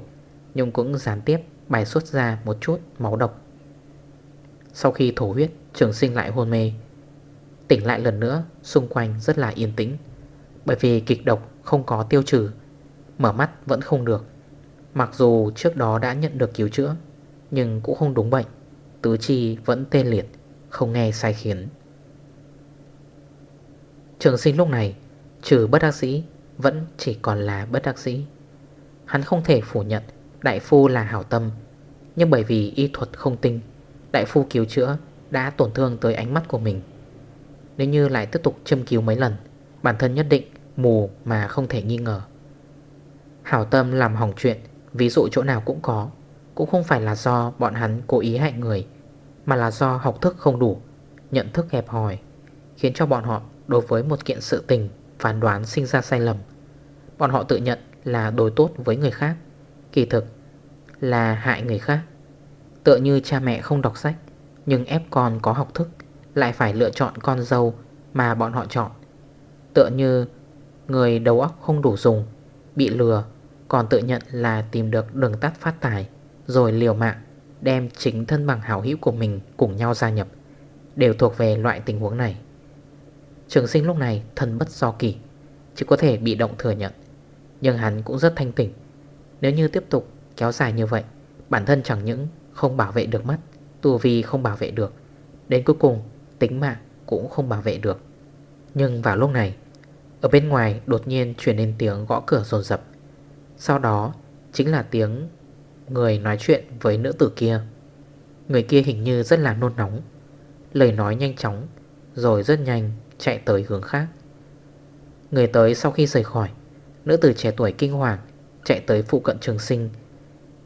[SPEAKER 1] Nhưng cũng gián tiếp bài xuất ra một chút máu độc. Sau khi thổ huyết, trường sinh lại hôn mê. Tỉnh lại lần nữa, Xung quanh rất là yên tĩnh. Bởi vì kịch độc không có tiêu trừ, Mở mắt vẫn không được. Mặc dù trước đó đã nhận được cứu chữa, Nhưng cũng không đúng bệnh. Tứ chi vẫn tê liệt, Không nghe sai khiến. Trường sinh lúc này, Trừ bất đắc sĩ Vẫn chỉ còn là bất đắc sĩ Hắn không thể phủ nhận Đại phu là hảo tâm, Nhưng bởi vì y thuật không tinh, Đại phu cứu chữa đã tổn thương tới ánh mắt của mình. Nếu như lại tiếp tục châm cứu mấy lần, Bản thân nhất định mù mà không thể nghi ngờ. Hảo tâm làm hỏng chuyện, Ví dụ chỗ nào cũng có, Cũng không phải là do bọn hắn cố ý hại người, Mà là do học thức không đủ, Nhận thức hẹp hòi, Khiến cho bọn họ đối với một kiện sự tình Phán đoán sinh ra sai lầm. Bọn họ tự nhận là đối tốt với người khác, Kỳ thực là hại người khác. Tựa như cha mẹ không đọc sách, Nhưng ép con có học thức, Lại phải lựa chọn con dâu Mà bọn họ chọn. Tựa như người đầu óc không đủ dùng, Bị lừa, Còn tự nhận là tìm được đường tắt phát tài, Rồi liều mạng Đem chính thân bằng hảo hữu của mình Cùng nhau gia nhập, Đều thuộc về loại tình huống này. Trường sinh lúc này thân bất do kỳ, Chỉ có thể bị động thừa nhận. Nhưng hắn cũng rất thanh tỉnh. Nếu như tiếp tục kéo dài như vậy, Bản thân chẳng những không bảo vệ được mắt tù vi không bảo vệ được, Đến cuối cùng tính mạng cũng không bảo vệ được. Nhưng vào lúc này, Ở bên ngoài đột nhiên chuyển đến tiếng gõ cửa rồn rập Sau đó chính là tiếng người nói chuyện với nữ tử kia. Người kia hình như rất là nôn nóng, Lời nói nhanh chóng, Rồi rất nhanh chạy tới hướng khác. Người tới sau khi rời khỏi, Nữ tử trẻ tuổi kinh hoàng Chạy tới phụ cận trường sinh,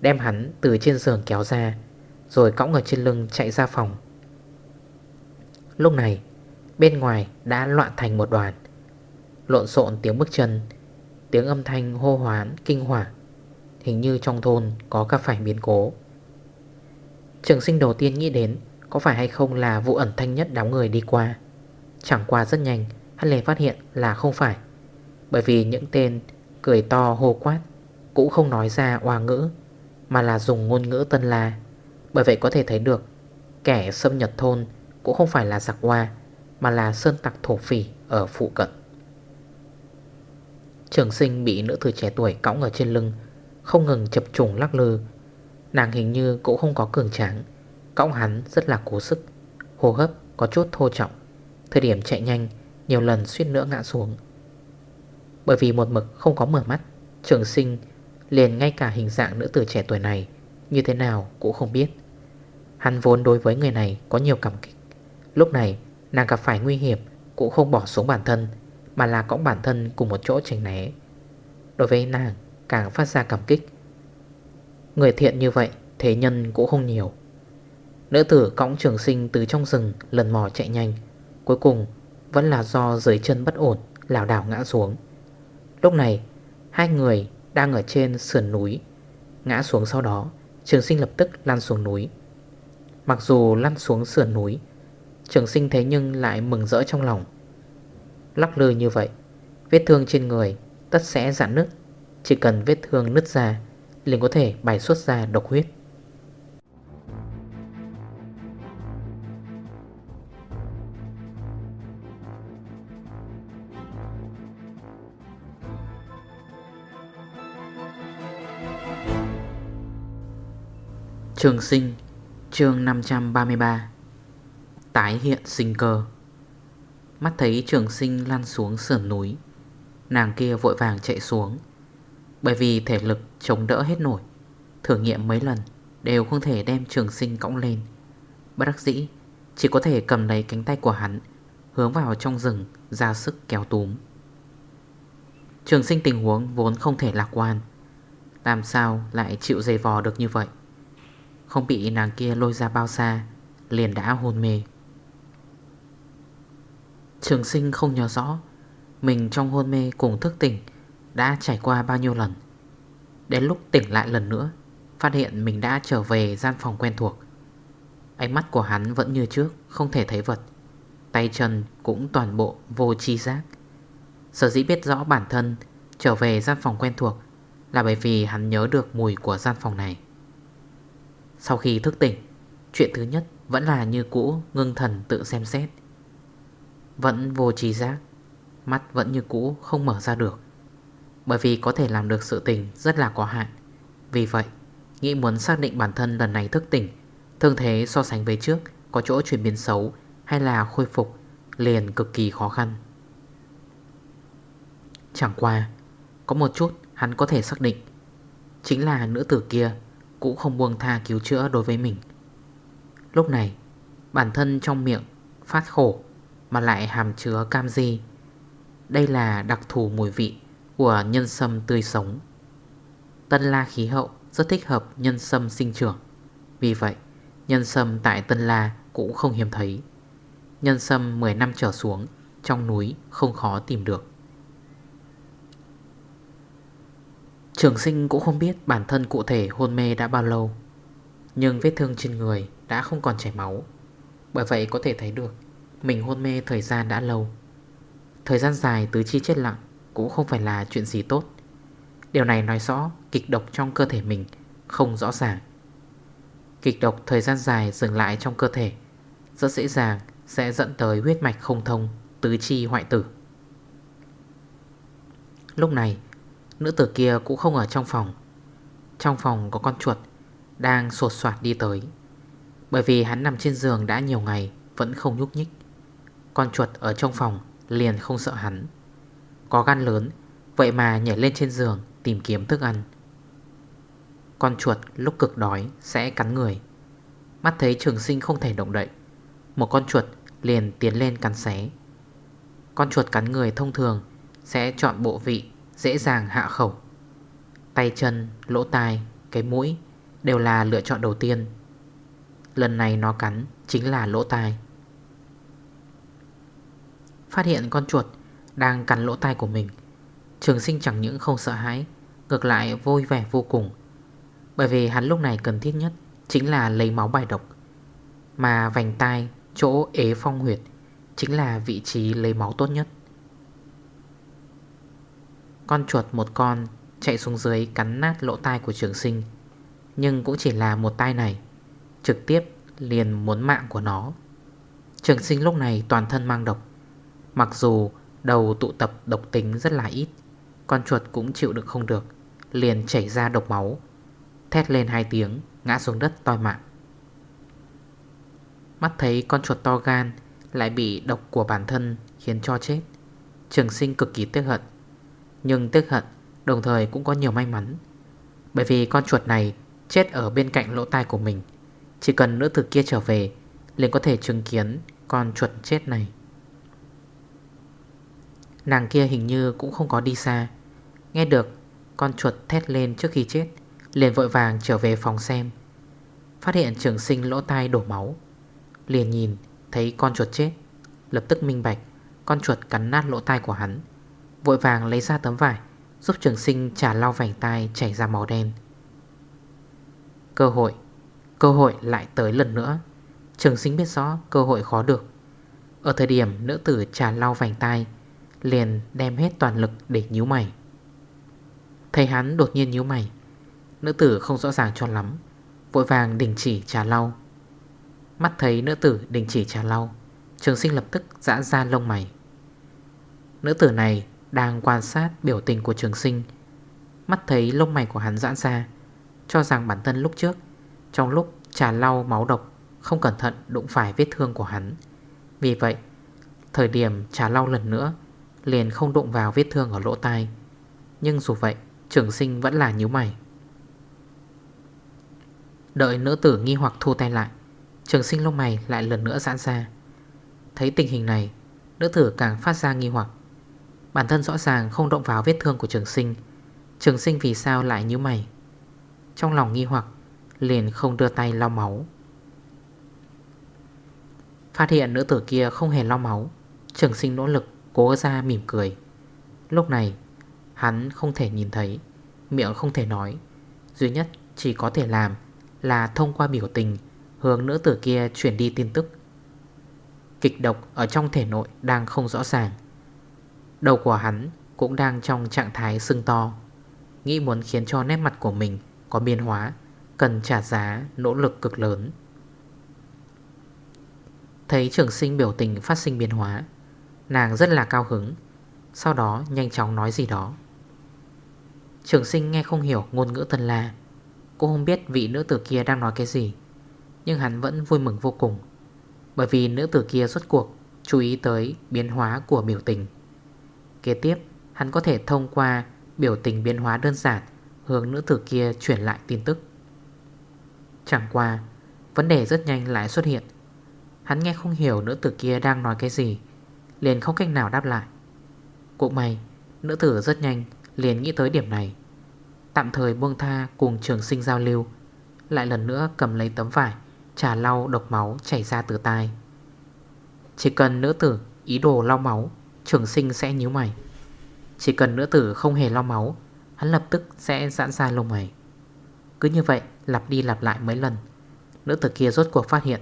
[SPEAKER 1] Đem hắn từ trên giường kéo ra, Rồi cõng ở trên lưng chạy ra phòng. Lúc này, Bên ngoài đã loạn thành một đoàn, Lộn xộn tiếng bước chân, Tiếng âm thanh hô hoán kinh hoàng, Hình như trong thôn có gặp phải biến cố. Trường sinh đầu tiên nghĩ đến Có phải hay không là vụ ẩn thanh nhất đám người đi qua. Chẳng qua rất nhanh, Hắn liền phát hiện là không phải. Bởi vì những tên cười to, hô quát Cũng không nói ra hoa ngữ, Mà là dùng ngôn ngữ tân la. Bởi vậy có thể thấy được, Kẻ xâm nhập thôn Cũng không phải là giặc hoa Mà là sơn tặc thổ phỉ ở phụ cận. Trường sinh bị nữ tử trẻ tuổi cõng ở trên lưng, Không ngừng chập trùng lắc lư. Nàng hình như cũng không có cường tráng, Cõng hắn rất là cố sức, Hô hấp có chút thô trọng. Thời điểm chạy nhanh, Nhiều lần suýt nữa ngã xuống. Bởi vì một mực không có mở mắt, Trường sinh liền ngay cả hình dạng nữ tử trẻ tuổi này Như thế nào cũng không biết. Hắn vốn đối với người này có nhiều cảm kích. Lúc này, nàng gặp phải nguy hiểm, Cũng không bỏ xuống bản thân, Mà là cõng bản thân cùng một chỗ tránh né. Đối với nàng, càng phát ra cảm kích. Người thiện như vậy, Thế nhân cũng không nhiều. Nữ tử cõng trường sinh từ trong rừng lần mò chạy nhanh Cuối cùng, vẫn là do dưới chân bất ổn, lảo đảo ngã xuống. Lúc này, Hai người đang ở trên sườn núi. Ngã xuống sau đó, Trường sinh lập tức lăn xuống núi. Mặc dù lăn xuống sườn núi, Trường sinh thế nhưng lại mừng rỡ trong lòng. Lắc lư như vậy, Vết thương trên người tất sẽ giãn nứt. Chỉ cần vết thương nứt ra, liền có thể bài xuất ra độc huyết. Trường sinh, chương 533 Tái hiện sinh cơ. Mắt thấy trường sinh lăn xuống sườn núi, Nàng kia vội vàng chạy xuống. Bởi vì thể lực chống đỡ hết nổi, Thử nghiệm mấy lần Đều không thể đem trường sinh cõng lên. Bất đắc dĩ, Chỉ có thể cầm lấy cánh tay của hắn, Hướng vào trong rừng ra sức kéo túm. Trường sinh tình huống vốn không thể lạc quan, Làm sao lại chịu dây vò được như vậy? Không bị nàng kia lôi ra bao xa, Liền đã hôn mê. Trường sinh không nhớ rõ, Mình trong hôn mê cùng thức tỉnh Đã trải qua bao nhiêu lần. Đến lúc tỉnh lại lần nữa, Phát hiện mình đã trở về gian phòng quen thuộc. Ánh mắt của hắn vẫn như trước, Không thể thấy vật. Tay chân cũng toàn bộ vô chi giác. Sở dĩ biết rõ bản thân Trở về gian phòng quen thuộc Là bởi vì hắn nhớ được mùi của gian phòng này sau khi thức tỉnh, Chuyện thứ nhất vẫn là như cũ Ngưng thần tự xem xét. Vẫn vô trí giác, Mắt vẫn như cũ không mở ra được. Bởi vì có thể làm được sự tình Rất là có hạn. Vì vậy, Nghĩ muốn xác định bản thân lần này thức tỉnh, Thương thế so sánh với trước Có chỗ chuyển biến xấu Hay là khôi phục Liền cực kỳ khó khăn. Chẳng qua, Có một chút hắn có thể xác định, Chính là nữ tử kia cũng không buông tha cứu chữa đối với mình. Lúc này, Bản thân trong miệng phát khổ Mà lại hàm chứa cam di Đây là đặc thù mùi vị Của nhân sâm tươi sống. Tân La khí hậu Rất thích hợp nhân sâm sinh trưởng. Vì vậy, Nhân sâm tại Tân La cũng không hiếm thấy. Nhân sâm 10 năm trở xuống, Trong núi không khó tìm được. Trường sinh cũng không biết bản thân cụ thể hôn mê đã bao lâu, Nhưng vết thương trên người đã không còn chảy máu. Bởi vậy có thể thấy được, Mình hôn mê thời gian đã lâu. Thời gian dài tứ chi chết lặng Cũng không phải là chuyện gì tốt. Điều này nói rõ kịch độc trong cơ thể mình Không rõ ràng. Kịch độc thời gian dài dừng lại trong cơ thể, Rất dễ dàng sẽ dẫn tới huyết mạch không thông, Tứ chi hoại tử. Lúc này Nữ tử kia cũng không ở trong phòng. Trong phòng có con chuột Đang sột soạt đi tới. Bởi vì hắn nằm trên giường đã nhiều ngày, Vẫn không nhúc nhích. Con chuột ở trong phòng liền không sợ hắn. Có gan lớn, Vậy mà nhảy lên trên giường Tìm kiếm thức ăn. Con chuột lúc cực đói sẽ cắn người. Mắt thấy trường sinh không thể động đậy, Một con chuột liền tiến lên cắn xé. Con chuột cắn người thông thường Sẽ chọn bộ vị dễ dàng hạ khẩu. Tay chân, lỗ tai, cái mũi đều là lựa chọn đầu tiên. Lần này nó cắn chính là lỗ tai. Phát hiện con chuột đang cắn lỗ tai của mình Trường sinh chẳng những không sợ hãi Ngược lại vui vẻ vô cùng. Bởi vì hắn lúc này cần thiết nhất Chính là lấy máu bài độc Mà vành tai chỗ ế phong huyệt Chính là vị trí lấy máu tốt nhất con chuột một con chạy xuống dưới cắn nát lỗ tai của trường sinh. Nhưng cũng chỉ là một tai này, Trực tiếp liền muốn mạng của nó. Trường sinh lúc này toàn thân mang độc. Mặc dù đầu tụ tập độc tính rất là ít, Con chuột cũng chịu được không được, Liền chảy ra độc máu, Thét lên hai tiếng, Ngã xuống đất toi mạng. Mắt thấy con chuột to gan Lại bị độc của bản thân Khiến cho chết, Trường sinh cực kỳ tiếc hận nhưng tức hận, Đồng thời cũng có nhiều may mắn. Bởi vì con chuột này chết ở bên cạnh lỗ tai của mình. Chỉ cần nữ thực kia trở về, liền có thể chứng kiến con chuột chết này. Nàng kia hình như cũng không có đi xa. Nghe được con chuột thét lên trước khi chết, Liền vội vàng trở về phòng xem. Phát hiện trường sinh lỗ tai đổ máu. Liền nhìn thấy con chuột chết. Lập tức minh bạch, Con chuột cắn nát lỗ tai của hắn. Vội vàng lấy ra tấm vải, Giúp trường sinh trả lau vành tai chảy ra màu đen. Cơ hội Cơ hội lại tới lần nữa. Trường sinh biết rõ cơ hội khó được. Ở thời điểm nữ tử trả lau vành tai, Liền đem hết toàn lực để nhíu mày. Thấy hắn đột nhiên nhíu mày, Nữ tử không rõ ràng cho lắm, Vội vàng đình chỉ trà lau. Mắt thấy nữ tử đình chỉ trà lau, Trường sinh lập tức giãn ra lông mày. Nữ tử này đang quan sát biểu tình của trường sinh. Mắt thấy lông mày của hắn giãn ra, Cho rằng bản thân lúc trước, Trong lúc trà lau máu độc, Không cẩn thận đụng phải vết thương của hắn. Vì vậy, Thời điểm trà lau lần nữa, Liền không đụng vào vết thương ở lỗ tai. Nhưng dù vậy, Trường sinh vẫn là nhíu mày. Đợi nữ tử nghi hoặc thu tay lại, Trường sinh lông mày lại lần nữa giãn ra. Thấy tình hình này, Nữ tử càng phát ra nghi hoặc. Bản thân rõ ràng không động vào vết thương của trường sinh. Trường sinh vì sao lại như mày? Trong lòng nghi hoặc, Liền không đưa tay lau máu. Phát hiện nữ tử kia không hề lau máu, Trường sinh nỗ lực cố ra mỉm cười. Lúc này, Hắn không thể nhìn thấy, Miệng không thể nói. Duy nhất chỉ có thể làm Là thông qua biểu tình, Hướng nữ tử kia chuyển đi tin tức. Kịch độc ở trong thể nội đang không rõ ràng. Đầu của hắn cũng đang trong trạng thái sưng to. Nghĩ muốn khiến cho nét mặt của mình có biến hóa, Cần trả giá nỗ lực cực lớn. Thấy trường sinh biểu tình phát sinh biến hóa, Nàng rất là cao hứng, Sau đó nhanh chóng nói gì đó. Trường sinh nghe không hiểu ngôn ngữ tân la Cô không biết vị nữ tử kia đang nói cái gì, Nhưng hắn vẫn vui mừng vô cùng, Bởi vì nữ tử kia rốt cuộc Chú ý tới biến hóa của biểu tình. Kế tiếp, hắn có thể thông qua Biểu tình biến hóa đơn giản, Hướng nữ tử kia chuyển lại tin tức. Chẳng qua, Vấn đề rất nhanh lại xuất hiện. Hắn nghe không hiểu nữ tử kia đang nói cái gì, Liền không cách nào đáp lại. Cũng may, Nữ tử rất nhanh liền nghĩ tới điểm này. Tạm thời buông tha cùng trường sinh giao lưu, Lại lần nữa cầm lấy tấm vải, Trà lau độc máu chảy ra từ tai. Chỉ cần nữ tử ý đồ lau máu Trường sinh sẽ nhíu mày. Chỉ cần nữ tử không hề lo máu, Hắn lập tức sẽ giãn ra lông mày. Cứ như vậy, lặp đi lặp lại mấy lần, Nữ tử kia rốt cuộc phát hiện,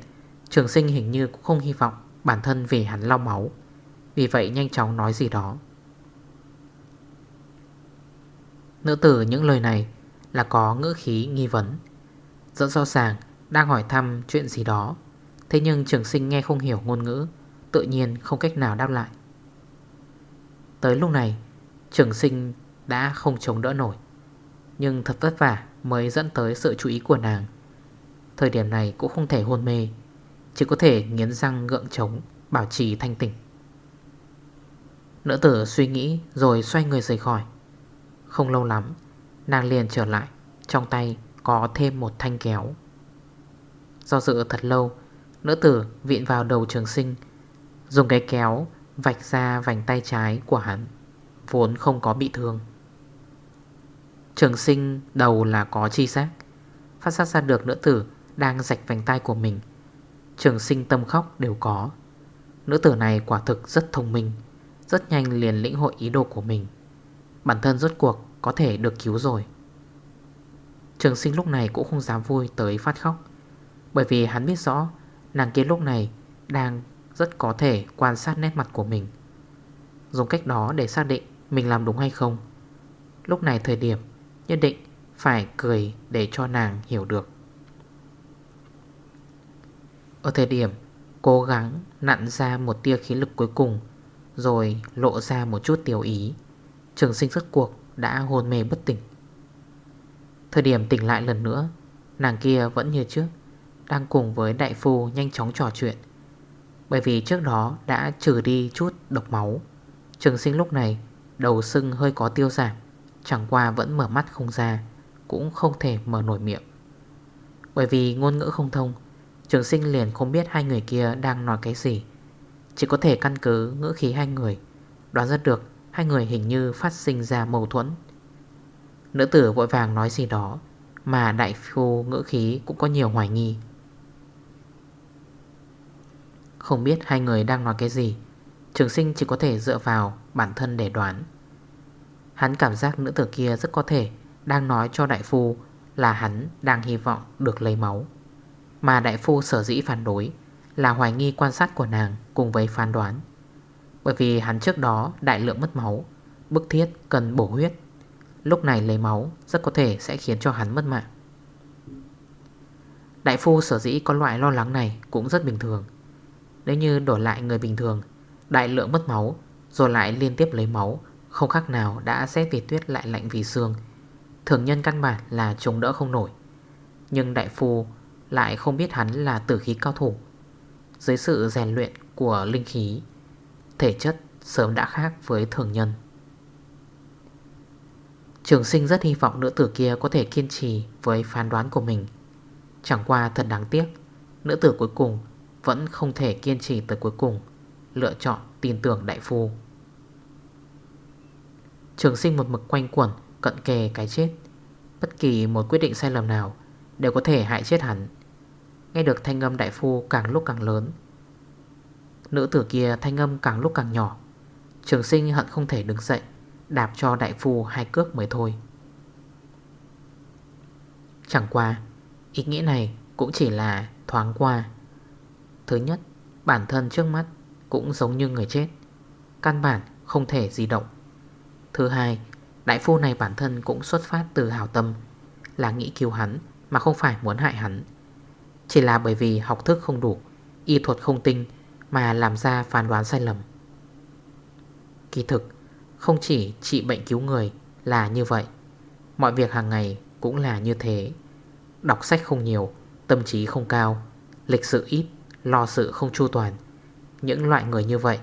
[SPEAKER 1] Trường sinh hình như cũng không hy vọng Bản thân vì hắn lo máu, Vì vậy nhanh chóng nói gì đó. Nữ tử những lời này là có ngữ khí nghi vấn, Rất rõ ràng đang hỏi thăm chuyện gì đó. Thế nhưng trường sinh nghe không hiểu ngôn ngữ, Tự nhiên không cách nào đáp lại. Tới lúc này, Trường sinh đã không chống đỡ nổi. Nhưng thật vất vả mới dẫn tới sự chú ý của nàng. Thời điểm này cũng không thể hôn mê, Chỉ có thể nghiến răng gượng trống Bảo trì thanh tỉnh Nữ tử suy nghĩ rồi xoay người rời khỏi. Không lâu lắm, Nàng liền trở lại, Trong tay có thêm một thanh kéo. Do dự thật lâu, Nữ tử viện vào đầu trường sinh, Dùng cái kéo Vạch ra vành tay trái của hắn, Vốn không có bị thương. Trường sinh đầu là có chi giác Phát sát ra được nữ tử Đang rạch vành tay của mình. Trường sinh tâm khóc đều có. Nữ tử này quả thực rất thông minh, Rất nhanh liền lĩnh hội ý đồ của mình. Bản thân rốt cuộc có thể được cứu rồi. Trường sinh lúc này cũng không dám vui tới phát khóc, Bởi vì hắn biết rõ Nàng kia lúc này đang rất có thể quan sát nét mặt của mình. Dùng cách đó để xác định mình làm đúng hay không. Lúc này thời điểm nhất định phải cười để cho nàng hiểu được. Ở thời điểm cố gắng nặn ra một tia khí lực cuối cùng, Rồi lộ ra một chút tiểu ý, Trường sinh rất cuộc đã hôn mê bất tỉnh. Thời điểm tỉnh lại lần nữa, Nàng kia vẫn như trước, Đang cùng với đại phu nhanh chóng trò chuyện. Bởi vì trước đó đã trừ đi chút độc máu. Trường sinh lúc này, Đầu sưng hơi có tiêu giảm, Chẳng qua vẫn mở mắt không ra, Cũng không thể mở nổi miệng. Bởi vì ngôn ngữ không thông, Trường sinh liền không biết hai người kia đang nói cái gì. Chỉ có thể căn cứ ngữ khí hai người, Đoán ra được Hai người hình như phát sinh ra mâu thuẫn. Nữ tử vội vàng nói gì đó, Mà đại phu ngữ khí cũng có nhiều hoài nghi. Không biết hai người đang nói cái gì. Trường sinh chỉ có thể dựa vào bản thân để đoán. Hắn cảm giác nữ tử kia rất có thể Đang nói cho đại phu là hắn đang hy vọng được lấy máu. Mà đại phu sở dĩ phản đối Là hoài nghi quan sát của nàng cùng với phán đoán. Bởi vì hắn trước đó đại lượng mất máu, Bức thiết cần bổ huyết. Lúc này lấy máu rất có thể sẽ khiến cho hắn mất mạng. Đại phu sở dĩ có loại lo lắng này cũng rất bình thường. Nếu như đổi lại người bình thường, Đại lượng mất máu, Rồi lại liên tiếp lấy máu, Không khác nào đã rét vì tuyết lại lạnh vì xương. Thường nhân căn bản là chống đỡ không nổi. Nhưng đại phu lại không biết hắn là tử khí cao thủ. Dưới sự rèn luyện của linh khí, Thể chất sớm đã khác với thường nhân. Trường sinh rất hy vọng nữ tử kia có thể kiên trì với phán đoán của mình. Chẳng qua thật đáng tiếc, Nữ tử cuối cùng vẫn không thể kiên trì tới cuối cùng, Lựa chọn tin tưởng đại phu. Trường sinh một mực quanh quẩn, Cận kề cái chết. Bất kỳ một quyết định sai lầm nào Đều có thể hại chết hắn. Nghe được thanh âm đại phu càng lúc càng lớn. Nữ tử kia thanh âm càng lúc càng nhỏ. Trường sinh hận không thể đứng dậy, Đạp cho đại phu hai cước mới thôi. Chẳng qua, Ý nghĩa này cũng chỉ là thoáng qua. Thứ nhất, Bản thân trước mắt cũng giống như người chết, Căn bản không thể di động. Thứ hai, Đại phu này bản thân cũng xuất phát từ hào tâm, Là nghĩ cứu hắn Mà không phải muốn hại hắn. Chỉ là bởi vì học thức không đủ, Y thuật không tinh Mà làm ra phán đoán sai lầm. Kỳ thực, Không chỉ trị bệnh cứu người Là như vậy, Mọi việc hàng ngày cũng là như thế. Đọc sách không nhiều, Tâm trí không cao, Lịch sự ít Lo sự không chu toàn. Những loại người như vậy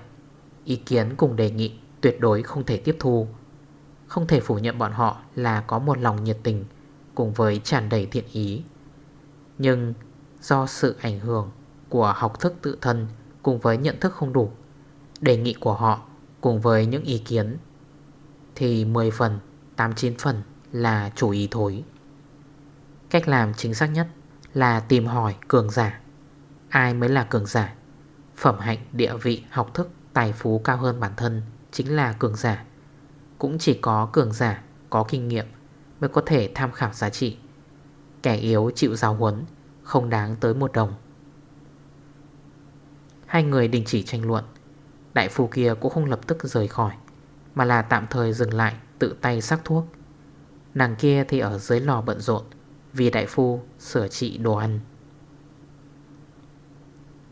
[SPEAKER 1] Ý kiến cùng đề nghị tuyệt đối không thể tiếp thu. Không thể phủ nhận bọn họ là có một lòng nhiệt tình Cùng với tràn đầy thiện ý. Nhưng do sự ảnh hưởng của học thức tự thân Cùng với nhận thức không đủ Đề nghị của họ cùng với những ý kiến Thì 10 phần, 89 phần là chủ ý thối. Cách làm chính xác nhất là tìm hỏi cường giả. Ai mới là cường giả? Phẩm hạnh, địa vị, học thức, tài phú cao hơn bản thân Chính là cường giả. Cũng chỉ có cường giả, có kinh nghiệm Mới có thể tham khảo giá trị. Kẻ yếu chịu giáo huấn Không đáng tới một đồng. Hai người đình chỉ tranh luận. Đại phu kia cũng không lập tức rời khỏi Mà là tạm thời dừng lại Tự tay sắc thuốc. Nàng kia thì ở dưới lò bận rộn Vì đại phu sửa trị đồ ăn.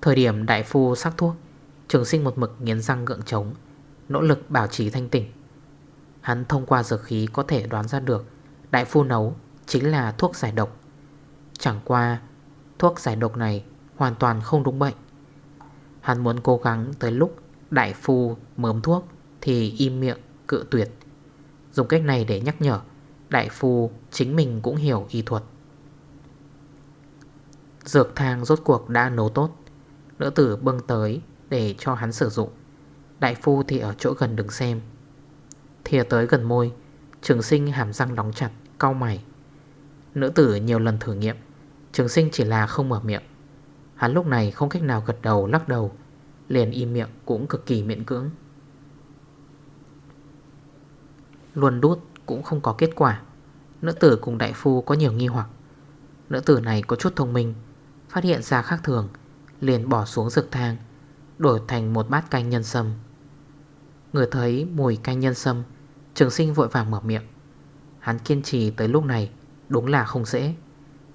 [SPEAKER 1] Thời điểm đại phu sắc thuốc, Trường sinh một mực nghiến răng gượng trống, Nỗ lực bảo trì thanh tỉnh Hắn thông qua dược khí có thể đoán ra được Đại phu nấu chính là thuốc giải độc. Chẳng qua, Thuốc giải độc này hoàn toàn không đúng bệnh. Hắn muốn cố gắng tới lúc Đại phu mớm thuốc Thì im miệng cự tuyệt. Dùng cách này để nhắc nhở, Đại phu chính mình cũng hiểu y thuật. Dược thang rốt cuộc đã nấu tốt. Nữ tử bưng tới để cho hắn sử dụng. Đại phu thì ở chỗ gần đứng xem. Thìa tới gần môi, Trường sinh hàm răng đóng chặt, Cau mày. Nữ tử nhiều lần thử nghiệm, Trường sinh chỉ là không mở miệng. Hắn lúc này không cách nào gật đầu, lắc đầu, Liền im miệng cũng cực kỳ miễn cưỡng. Luôn đút cũng không có kết quả. Nữ tử cùng đại phu có nhiều nghi hoặc. Nữ tử này có chút thông minh, Phát hiện ra khác thường. Liền bỏ xuống rực thang, Đổi thành một bát canh nhân sâm. Người thấy mùi canh nhân sâm, Trường sinh vội vàng mở miệng. Hắn kiên trì tới lúc này, Đúng là không dễ.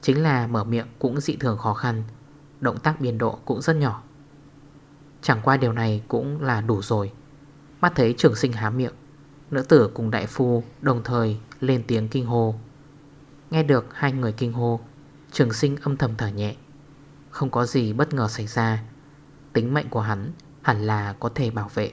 [SPEAKER 1] Chính là mở miệng cũng dị thường khó khăn, Động tác biên độ cũng rất nhỏ. Chẳng qua điều này cũng là đủ rồi. Mắt thấy trường sinh há miệng, Nữ tử cùng đại phu đồng thời lên tiếng kinh hô. Nghe được hai người kinh hô, Trường sinh âm thầm thở nhẹ. Không có gì bất ngờ xảy ra. Tính mệnh của hắn hẳn là có thể bảo vệ.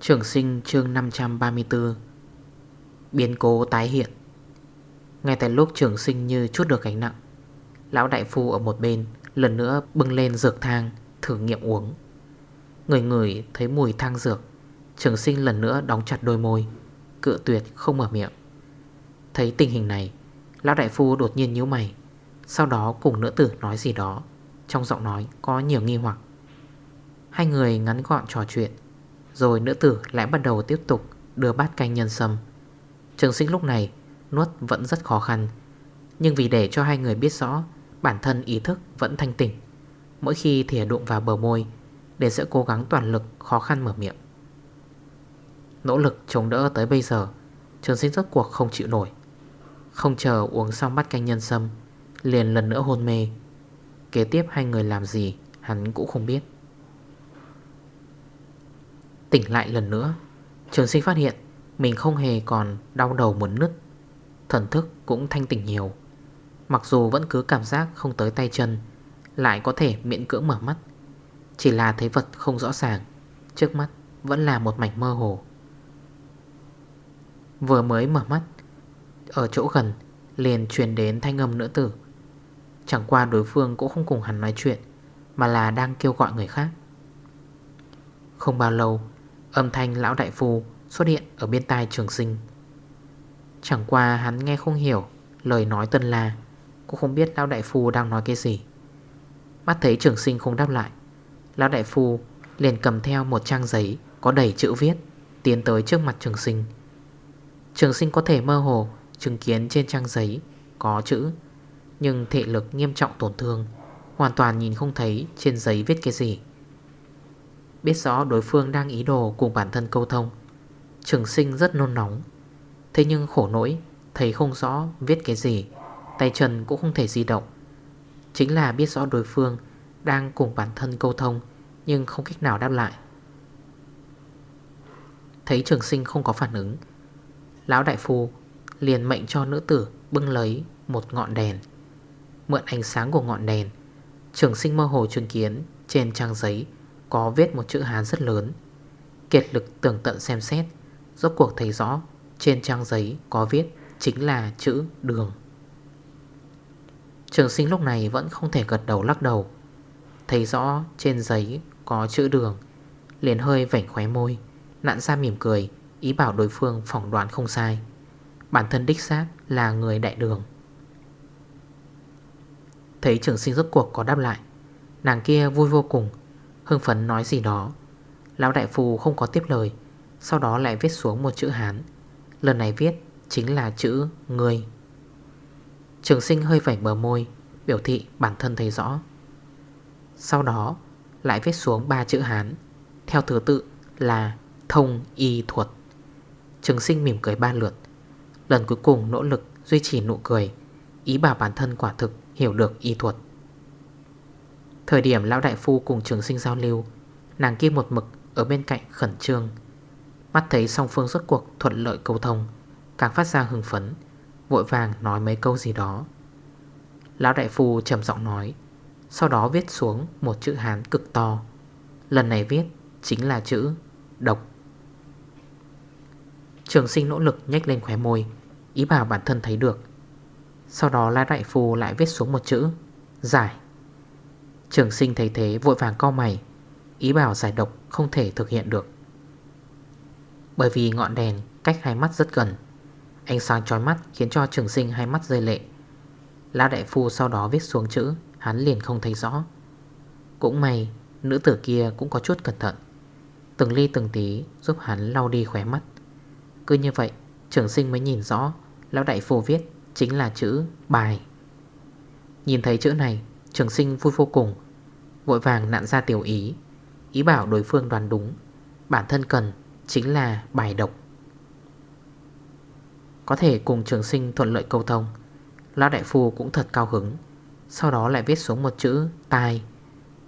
[SPEAKER 1] Trường sinh chương 534 Biến cố tái hiện. Ngay tại lúc trường sinh như chút được gánh nặng, Lão đại phu ở một bên Lần nữa bưng lên dược thang, Thử nghiệm uống. Người người thấy mùi thang dược, Trường sinh lần nữa đóng chặt đôi môi, Cự tuyệt không mở miệng. Thấy tình hình này, Lão đại phu đột nhiên nhíu mày, Sau đó cùng nữ tử nói gì đó, Trong giọng nói có nhiều nghi hoặc. Hai người ngắn gọn trò chuyện, Rồi nữ tử lại bắt đầu tiếp tục Đưa bát canh nhân sâm. Trường sinh lúc này nuốt vẫn rất khó khăn. Nhưng vì để cho hai người biết rõ, Bản thân ý thức vẫn thanh tỉnh. Mỗi khi thìa đụng vào bờ môi, Để sẽ cố gắng toàn lực, khó khăn mở miệng. Nỗ lực chống đỡ tới bây giờ, Trường sinh rốt cuộc không chịu nổi. Không chờ uống xong bát canh nhân sâm, Liền lần nữa hôn mê. Kế tiếp hai người làm gì, Hắn cũng không biết. Tỉnh lại lần nữa, Trường sinh phát hiện Mình không hề còn đau đầu muốn nứt. Thần thức cũng thanh tỉnh nhiều. Mặc dù vẫn cứ cảm giác không tới tay chân, Lại có thể miễn cưỡng mở mắt. Chỉ là thấy vật không rõ ràng, Trước mắt vẫn là một mảnh mơ hồ. Vừa mới mở mắt, Ở chỗ gần Liền truyền đến thanh âm nữ tử. Chẳng qua đối phương cũng không cùng hắn nói chuyện, Mà là đang kêu gọi người khác. Không bao lâu, Âm thanh lão đại phu xuất hiện ở bên tai trường sinh. Chẳng qua hắn nghe không hiểu, Lời nói tân la, Cũng không biết lão đại phu đang nói cái gì. Mắt thấy trường sinh không đáp lại, Lão đại phu liền cầm theo một trang giấy Có đầy chữ viết, Tiến tới trước mặt trường sinh. Trường sinh có thể mơ hồ Chứng kiến trên trang giấy Có chữ, Nhưng thể lực nghiêm trọng tổn thương, Hoàn toàn nhìn không thấy trên giấy viết cái gì. Biết rõ đối phương đang ý đồ cùng bản thân câu thông, Trường sinh rất nôn nóng. Thế nhưng khổ nỗi, thầy không rõ viết cái gì, Tay chân cũng không thể di động. Chính là biết rõ đối phương Đang cùng bản thân câu thông, Nhưng không cách nào đáp lại. Thấy trường sinh không có phản ứng, Lão đại phu liền mệnh cho nữ tử bưng lấy một ngọn đèn. Mượn ánh sáng của ngọn đèn, Trường sinh mơ hồ chứng kiến Trên trang giấy Có viết một chữ Hán rất lớn. Kiệt lực tưởng tận xem xét, Rốt cuộc thấy rõ trên trang giấy có viết Chính là chữ đường. Trường sinh lúc này vẫn không thể gật đầu lắc đầu. Thấy rõ trên giấy có chữ đường, Liền hơi vảnh khóe môi, Nặn ra mỉm cười, Ý bảo đối phương phỏng đoán không sai. Bản thân đích xác là người đại đường. Thấy trường sinh rốt cuộc có đáp lại, Nàng kia vui vô cùng, Hưng phấn nói gì đó. Lão đại phù không có tiếp lời, Sau đó lại viết xuống một chữ Hán. Lần này viết chính là chữ người. Trường sinh hơi vảnh bờ môi, Biểu thị bản thân thấy rõ. Sau đó, lại viết xuống ba chữ Hán. Theo thứ tự là thông y thuật. Trường sinh mỉm cười ba lượt. Lần cuối cùng nỗ lực duy trì nụ cười, Ý bảo bản thân quả thực hiểu được y thuật. Thời điểm lão đại phu cùng trường sinh giao lưu, Nàng kia một mực ở bên cạnh khẩn trương Mắt thấy song phương rốt cuộc thuận lợi cầu thông, Càng phát ra hưng phấn, Vội vàng nói mấy câu gì đó. Lão đại phu trầm giọng nói, Sau đó viết xuống một chữ Hán cực to. Lần này viết chính là chữ độc. Trường sinh nỗ lực nhách lên khóe môi, Ý bảo bản thân thấy được. Sau đó La Đại Phu lại viết xuống một chữ Giải. Trường sinh thấy thế vội vàng co mày, Ý bảo giải độc không thể thực hiện được. Bởi vì ngọn đèn cách hai mắt rất gần. Ánh sáng trói mắt khiến cho trường sinh hai mắt rơi lệ. Lão Đại Phu sau đó viết xuống chữ, Hắn liền không thấy rõ. Cũng may, nữ tử kia cũng có chút cẩn thận. Từng ly từng tí giúp hắn lau đi khóe mắt. Cứ như vậy, Trường sinh mới nhìn rõ, Lão đại phu viết chính là chữ bài. Nhìn thấy chữ này, Trường sinh vui vô cùng, Vội vàng nặn ra tiểu ý. Ý bảo đối phương đoán đúng, Bản thân cần chính là bài độc. Có thể cùng trường sinh thuận lợi câu thông, Lão đại phu cũng thật cao hứng. Sau đó lại viết xuống một chữ tai.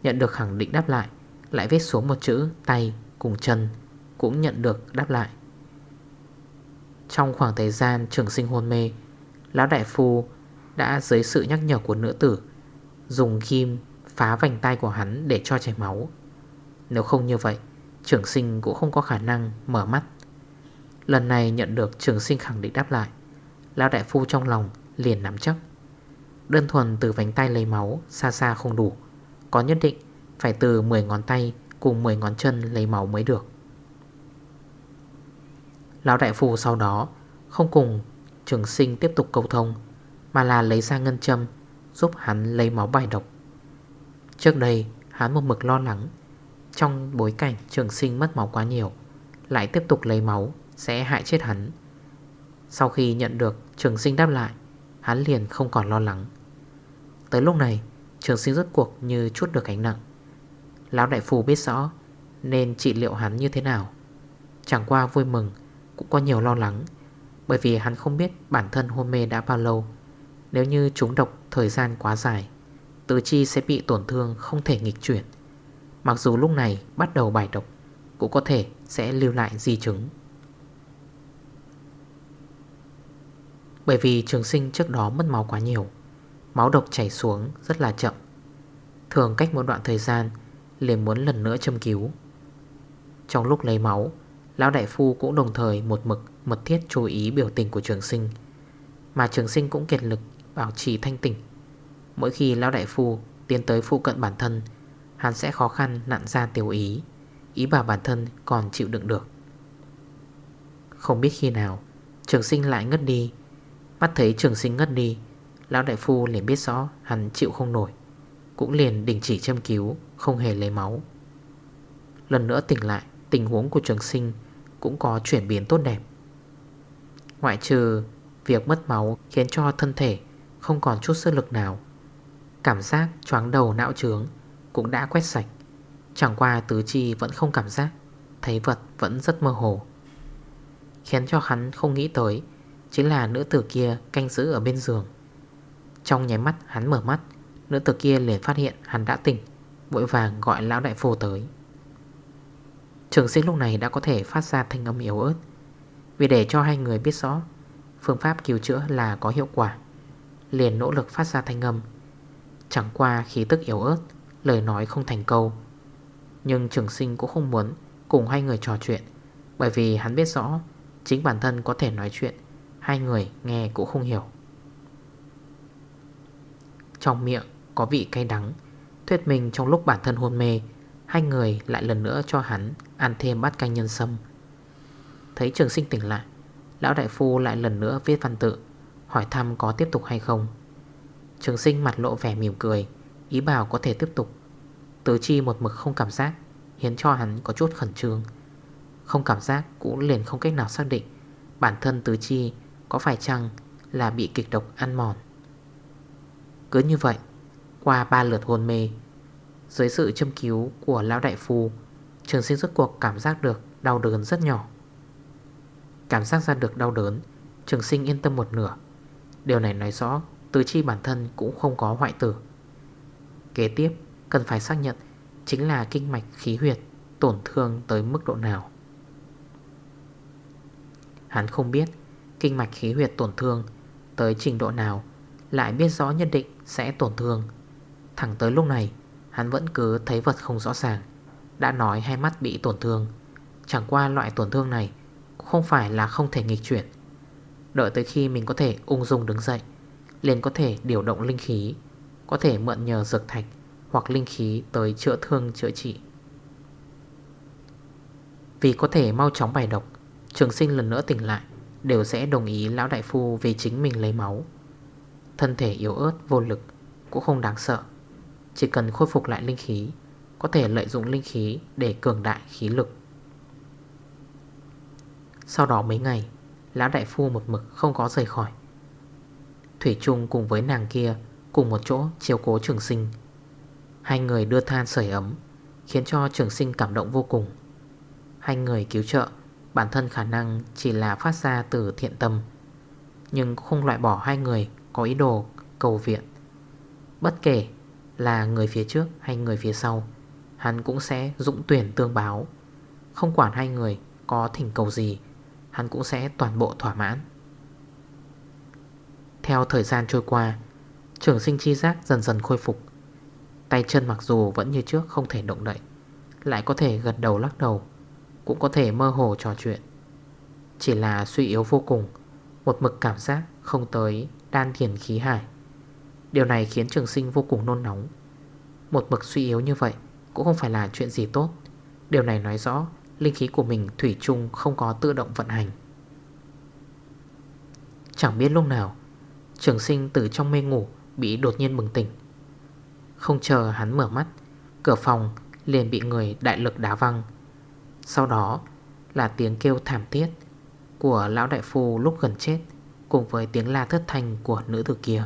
[SPEAKER 1] Nhận được khẳng định đáp lại Lại viết xuống một chữ tay cùng chân, Cũng nhận được đáp lại. Trong khoảng thời gian trường sinh hôn mê, Lão Đại Phu đã dưới sự nhắc nhở của nữ tử, Dùng kim phá vành tay của hắn để cho chảy máu. Nếu không như vậy Trường sinh cũng không có khả năng mở mắt. Lần này nhận được trường sinh khẳng định đáp lại. Lão đại phu trong lòng liền nắm chắc. Đơn thuần từ vánh tay lấy máu, Xa xa không đủ. Có nhất định, phải từ 10 ngón tay Cùng 10 ngón chân lấy máu mới được. Lão đại phu sau đó Không cùng trường sinh tiếp tục cầu thông, Mà là lấy ra ngân châm Giúp hắn lấy máu bài độc. Trước đây, hắn một mực lo lắng trong bối cảnh trường sinh mất máu quá nhiều, Lại tiếp tục lấy máu, Sẽ hại chết hắn. Sau khi nhận được trường sinh đáp lại, Hắn liền không còn lo lắng. Tới lúc này, Trường sinh rốt cuộc như chút được ánh nặng. Lão đại phù biết rõ Nên trị liệu hắn như thế nào. Chẳng qua vui mừng Cũng có nhiều lo lắng, Bởi vì hắn không biết bản thân hôn mê đã bao lâu. Nếu như chúng độc thời gian quá dài, Tứ chi sẽ bị tổn thương không thể nghịch chuyển. Mặc dù lúc này bắt đầu bài độc, Cũng có thể sẽ lưu lại di chứng. Bởi vì trường sinh trước đó mất máu quá nhiều, Máu độc chảy xuống rất là chậm. Thường cách một đoạn thời gian, liền muốn lần nữa châm cứu. Trong lúc lấy máu, Lão Đại Phu cũng đồng thời một mực mật thiết chú ý biểu tình của trường sinh. Mà trường sinh cũng kiệt lực bảo trì thanh tỉnh Mỗi khi Lão Đại Phu tiến tới phụ cận bản thân Hắn sẽ khó khăn nặn ra tiểu ý. Ý bảo bản thân còn chịu đựng được. Không biết khi nào, Trường sinh lại ngất đi. Mắt thấy trường sinh ngất đi, Lão Đại Phu liền biết rõ hắn chịu không nổi. Cũng liền đình chỉ châm cứu, Không hề lấy máu. Lần nữa tỉnh lại, Tình huống của trường sinh Cũng có chuyển biến tốt đẹp. Ngoại trừ việc mất máu Khiến cho thân thể không còn chút sức lực nào, Cảm giác choáng đầu não trướng cũng đã quét sạch. Chẳng qua tứ chi vẫn không cảm giác, Thấy vật vẫn rất mơ hồ. Khiến cho hắn không nghĩ tới, Chính là nữ tử kia canh giữ ở bên giường. Trong nháy mắt, hắn mở mắt, Nữ tử kia liền phát hiện hắn đã tỉnh, Vội vàng gọi lão đại phù tới. Trường sinh lúc này đã có thể phát ra thanh âm yếu ớt. Vì để cho hai người biết rõ, Phương pháp cứu chữa là có hiệu quả, Liền nỗ lực phát ra thanh âm. Chẳng qua khí tức yếu ớt Lời nói không thành câu. Nhưng trường sinh cũng không muốn Cùng hai người trò chuyện, Bởi vì hắn biết rõ Chính bản thân có thể nói chuyện, Hai người nghe cũng không hiểu. Trong miệng có vị cay đắng, Thuyết mình trong lúc bản thân hôn mê, Hai người lại lần nữa cho hắn Ăn thêm bát canh nhân sâm. Thấy trường sinh tỉnh lại, Lão đại phu lại lần nữa viết văn tự, Hỏi thăm có tiếp tục hay không. Trường sinh mặt lộ vẻ mỉm cười Ý bảo có thể tiếp tục. Tứ chi một mực không cảm giác, Hiến cho hắn có chút khẩn trương. Không cảm giác cũng liền không cách nào xác định Bản thân tứ chi có phải chăng là bị kịch độc ăn mòn. Cứ như vậy, Qua ba lượt hôn mê, Dưới sự châm cứu của Lão Đại Phu, Trường sinh rốt cuộc cảm giác được Đau đớn rất nhỏ. Cảm giác ra được đau đớn, Trường sinh yên tâm một nửa. Điều này nói rõ Tứ chi bản thân cũng không có hoại tử. Kế tiếp cần phải xác nhận Chính là kinh mạch khí huyệt Tổn thương tới mức độ nào. Hắn không biết Kinh mạch khí huyệt tổn thương Tới trình độ nào, Lại biết rõ nhất định sẽ tổn thương. Thẳng tới lúc này, Hắn vẫn cứ thấy vật không rõ ràng, Đã nói hai mắt bị tổn thương. Chẳng qua loại tổn thương này Không phải là không thể nghịch chuyển. Đợi tới khi mình có thể ung dung đứng dậy, liền có thể điều động linh khí có thể mượn nhờ dược thạch Hoặc linh khí tới chữa thương, chữa trị. Vì có thể mau chóng bài độc, Trường sinh lần nữa tỉnh lại, Đều sẽ đồng ý lão đại phu Vì chính mình lấy máu. Thân thể yếu ớt, vô lực, Cũng không đáng sợ. Chỉ cần khôi phục lại linh khí, Có thể lợi dụng linh khí để cường đại khí lực. Sau đó mấy ngày, Lão đại phu một mực không có rời khỏi. Thủy Trung cùng với nàng kia Cùng một chỗ chiếu cố trường sinh. Hai người đưa than sưởi ấm, Khiến cho trường sinh cảm động vô cùng. Hai người cứu trợ, Bản thân khả năng chỉ là phát ra từ thiện tâm, Nhưng không loại bỏ hai người Có ý đồ cầu viện. Bất kể là người phía trước hay người phía sau, Hắn cũng sẽ dũng tuyển tương báo. Không quản hai người có thỉnh cầu gì, Hắn cũng sẽ toàn bộ thỏa mãn. Theo thời gian trôi qua Trường sinh chi giác dần dần khôi phục. Tay chân mặc dù vẫn như trước không thể động đậy, Lại có thể gật đầu lắc đầu, Cũng có thể mơ hồ trò chuyện. Chỉ là suy yếu vô cùng, Một mực cảm giác không tới đan thiền khí hải. Điều này khiến trường sinh vô cùng nôn nóng. Một mực suy yếu như vậy Cũng không phải là chuyện gì tốt. Điều này nói rõ Linh khí của mình thủy chung không có tự động vận hành. Chẳng biết lúc nào, Trường sinh từ trong mê ngủ Bị đột nhiên bừng tỉnh. Không chờ hắn mở mắt, Cửa phòng liền bị người đại lực đá văng. Sau đó là tiếng kêu thảm thiết Của lão đại phu lúc gần chết, Cùng với tiếng la thất thanh của nữ tử kia.